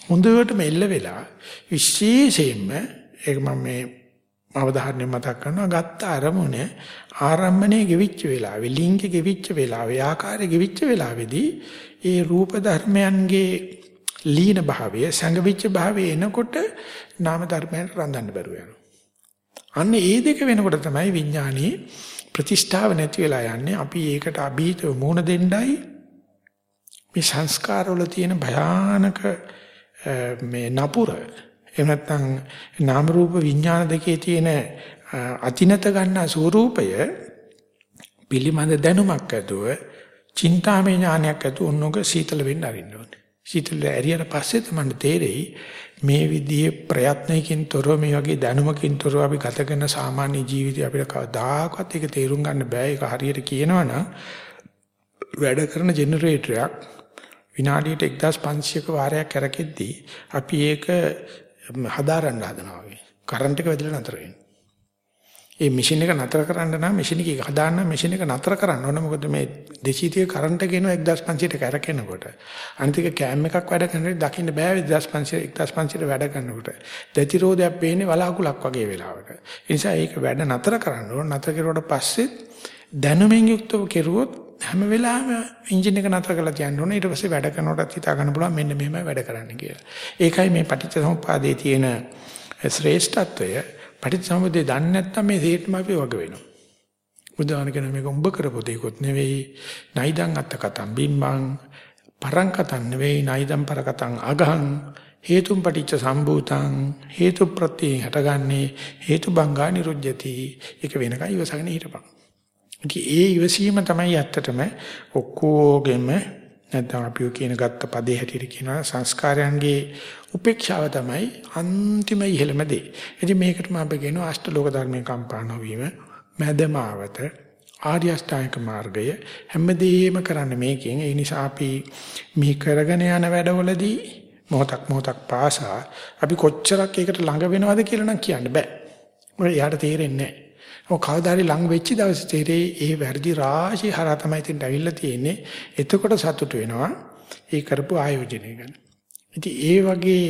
හොඳටම එල්ල වෙලා විශේෂයෙන්ම ඒක මම මේ අවධාරණය මතක් කරනවා ගත්ත අරමුණ ආරම්භණයේ ගෙවිච්ච වෙලාවේ ලිංගේ ගෙවිච්ච වෙලාවේ ආකාරයේ ගෙවිච්ච වෙලාවේදී ඒ රූප ධර්මයන්ගේ ලීන භාවය සංගවිච්ච භාවය එනකොට නාම ධර්මයන්ට රඳන්න බැරුව යනවා. අන්න ඒ දෙක වෙනකොට තමයි විඥානයේ ප්‍රතිෂ්ඨාව නැති වෙලා යන්නේ. අපි ඒකට අභීතව මුහුණ දෙන්නයි මේ සංස්කාරවල තියෙන භයානක මේ නපුර එහෙම නැත්නම් නාම රූප විඥාන දෙකේ තියෙන අතිනත ගන්නා ස්වરૂපය පිළිමද දැනුමක් ඇතුව චින්තාමය ඥානයක් ඇතුව උන්නෝක සීතල වෙන්න අරින්න ඕනේ. සීතල ඇරියට පස්සේ තමයි තේරෙයි මේ විදිහේ ප්‍රයත්නයකින් තොරව මේ වගේ දැනුමකින් තොරව අපි ගත කරන සාමාන්‍ය ජීවිතය අපිට කවදාකවත් ඒක තේරුම් ගන්න බෑ. ඒක හරියට කියනවනම් වැඩ කරන ජෙනරේටරයක් විනාඩියට 1500ක වාරයක් කරකෙද්දී අපි ඒක හදාරන්න හදනවා වගේ. කරන්ට් එක වැදිලා නතර වෙනවා. ඒ මැෂින් එක නතර කරන්න නම් මැෂින් එක හදාන්න මැෂින් එක නතර කරන්න ඕන. මොකද මේ 230 කරන්ට් එක එනවා 1500ට කරකිනකොට අනිත් එක කෑම් එකක් වැඩ කරනකොට දකින්න බෑ 1500 1500ට වැඩ කරනකොට. දැතිරෝධයක් පේන්නේ වලාකුලක් වගේ වෙලාවට. ඒ නිසා ඒක වැඩ නතර කරන්න ඕන. නතර කරුවට පස්සේ දැනුමින් යුක්තව කෙරුවොත් හැම වෙලාවෙම එන්ජින් එක නතර කරලා තියන්න ඕනේ. ඊට පස්සේ වැඩ කරනකොටත් හිතා ගන්න පුළුවන් මෙන්න මෙහෙමයි වැඩ කරන්න කියලා. ඒකයි මේ පටිච්චසමුප්පාදයේ තියෙන ශ්‍රේෂ්ඨත්වය. පටිච්චසමුප්පාදේ දන්නේ නැත්නම් මේ හේතුම අපි වග වෙනවා. බුදුහාම කියන මේක උඹ කරපු දෙයක්වත් නෙවෙයි. නයිදං අත්ත කතම් බිම්බං පරං කතං නෙවෙයි නයිදං පර කතං අගහං හේතුම් පටිච්ච සම්භූතං හේතු ප්‍රත්‍ය හටගන්නේ හේතු බංගා නිරුද්ධති. ඒක වෙනකන් ඉවසගෙන හිටපන්. ඒ ඉවසීම තමයි ඇත්තටම ඔක්කොගෙම නැත්නම් අපි කියන ගත්ත පදේ හැටියට කියනවා සංස්කාරයන්ගේ උපේක්ෂාව තමයි අන්තිම ඉහළම දේ. ඉතින් මේකටම අපි කියනවා අෂ්ටලෝක ධර්මයේ කම්පා නොවීම, මැදමාවත, ආර්ය අෂ්ටාංගික මාර්ගය හැමදේම කරන්න මේකෙන්. ඒ නිසා අපි මේ කරගෙන යන වැඩවලදී මොහොතක් මොහොතක් පාසා අපි කොච්චරක් ඒකට ළඟ වෙනවද කියලා නම් කියන්න බෑ. මොකද එයාට තේරෙන්නේ නැහැ. ඔය කවදාරි ලඟ වෙච්ච දවසේ තේරෙයි ඒ වැඩි රාශිය හරහා තමයි තින් ඇවිල්ලා තියෙන්නේ. එතකොට සතුට වෙනවා. ඒ කරපු ආයෝජනය ගැන. ඉතින් ඒ වගේ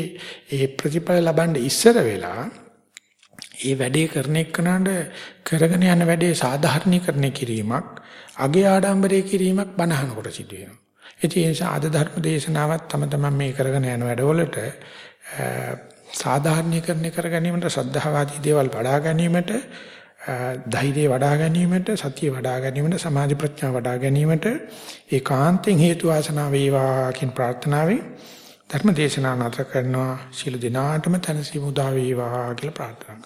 ඒ ප්‍රතිඵල ලබන්න ඉස්සර වෙලා ඒ වැඩේ කරන එක්කනට කරගෙන යන වැඩේ සාධාරණීකරණය කිරීමක් අගේ ආඩම්බරය කිරීමක් බනහනකොට සිදු වෙනවා. ඒ නිසා අද ධර්ම දේශනාවත් තම තමන් මේ කරගෙන යන වැඩවලට සාධාරණීකරණය කර ගැනීමට ශ්‍රද්ධාවාදී දේවල් වඩා ගැනීමට ධෛර්යය වඩා ගැනීමට සතිය වඩා ගැනීමට සමාධි ප්‍රඥා වඩා ගැනීමට ඒකාන්තයෙන් හේතු වාසනා වේවා කියන ප්‍රාර්ථනාවෙන් ධර්ම දේශනාව නැවත කරනවා. ශිළු දිනාටම තනසි මුදා වේවා කියලා ප්‍රාර්ථනා කරනවා.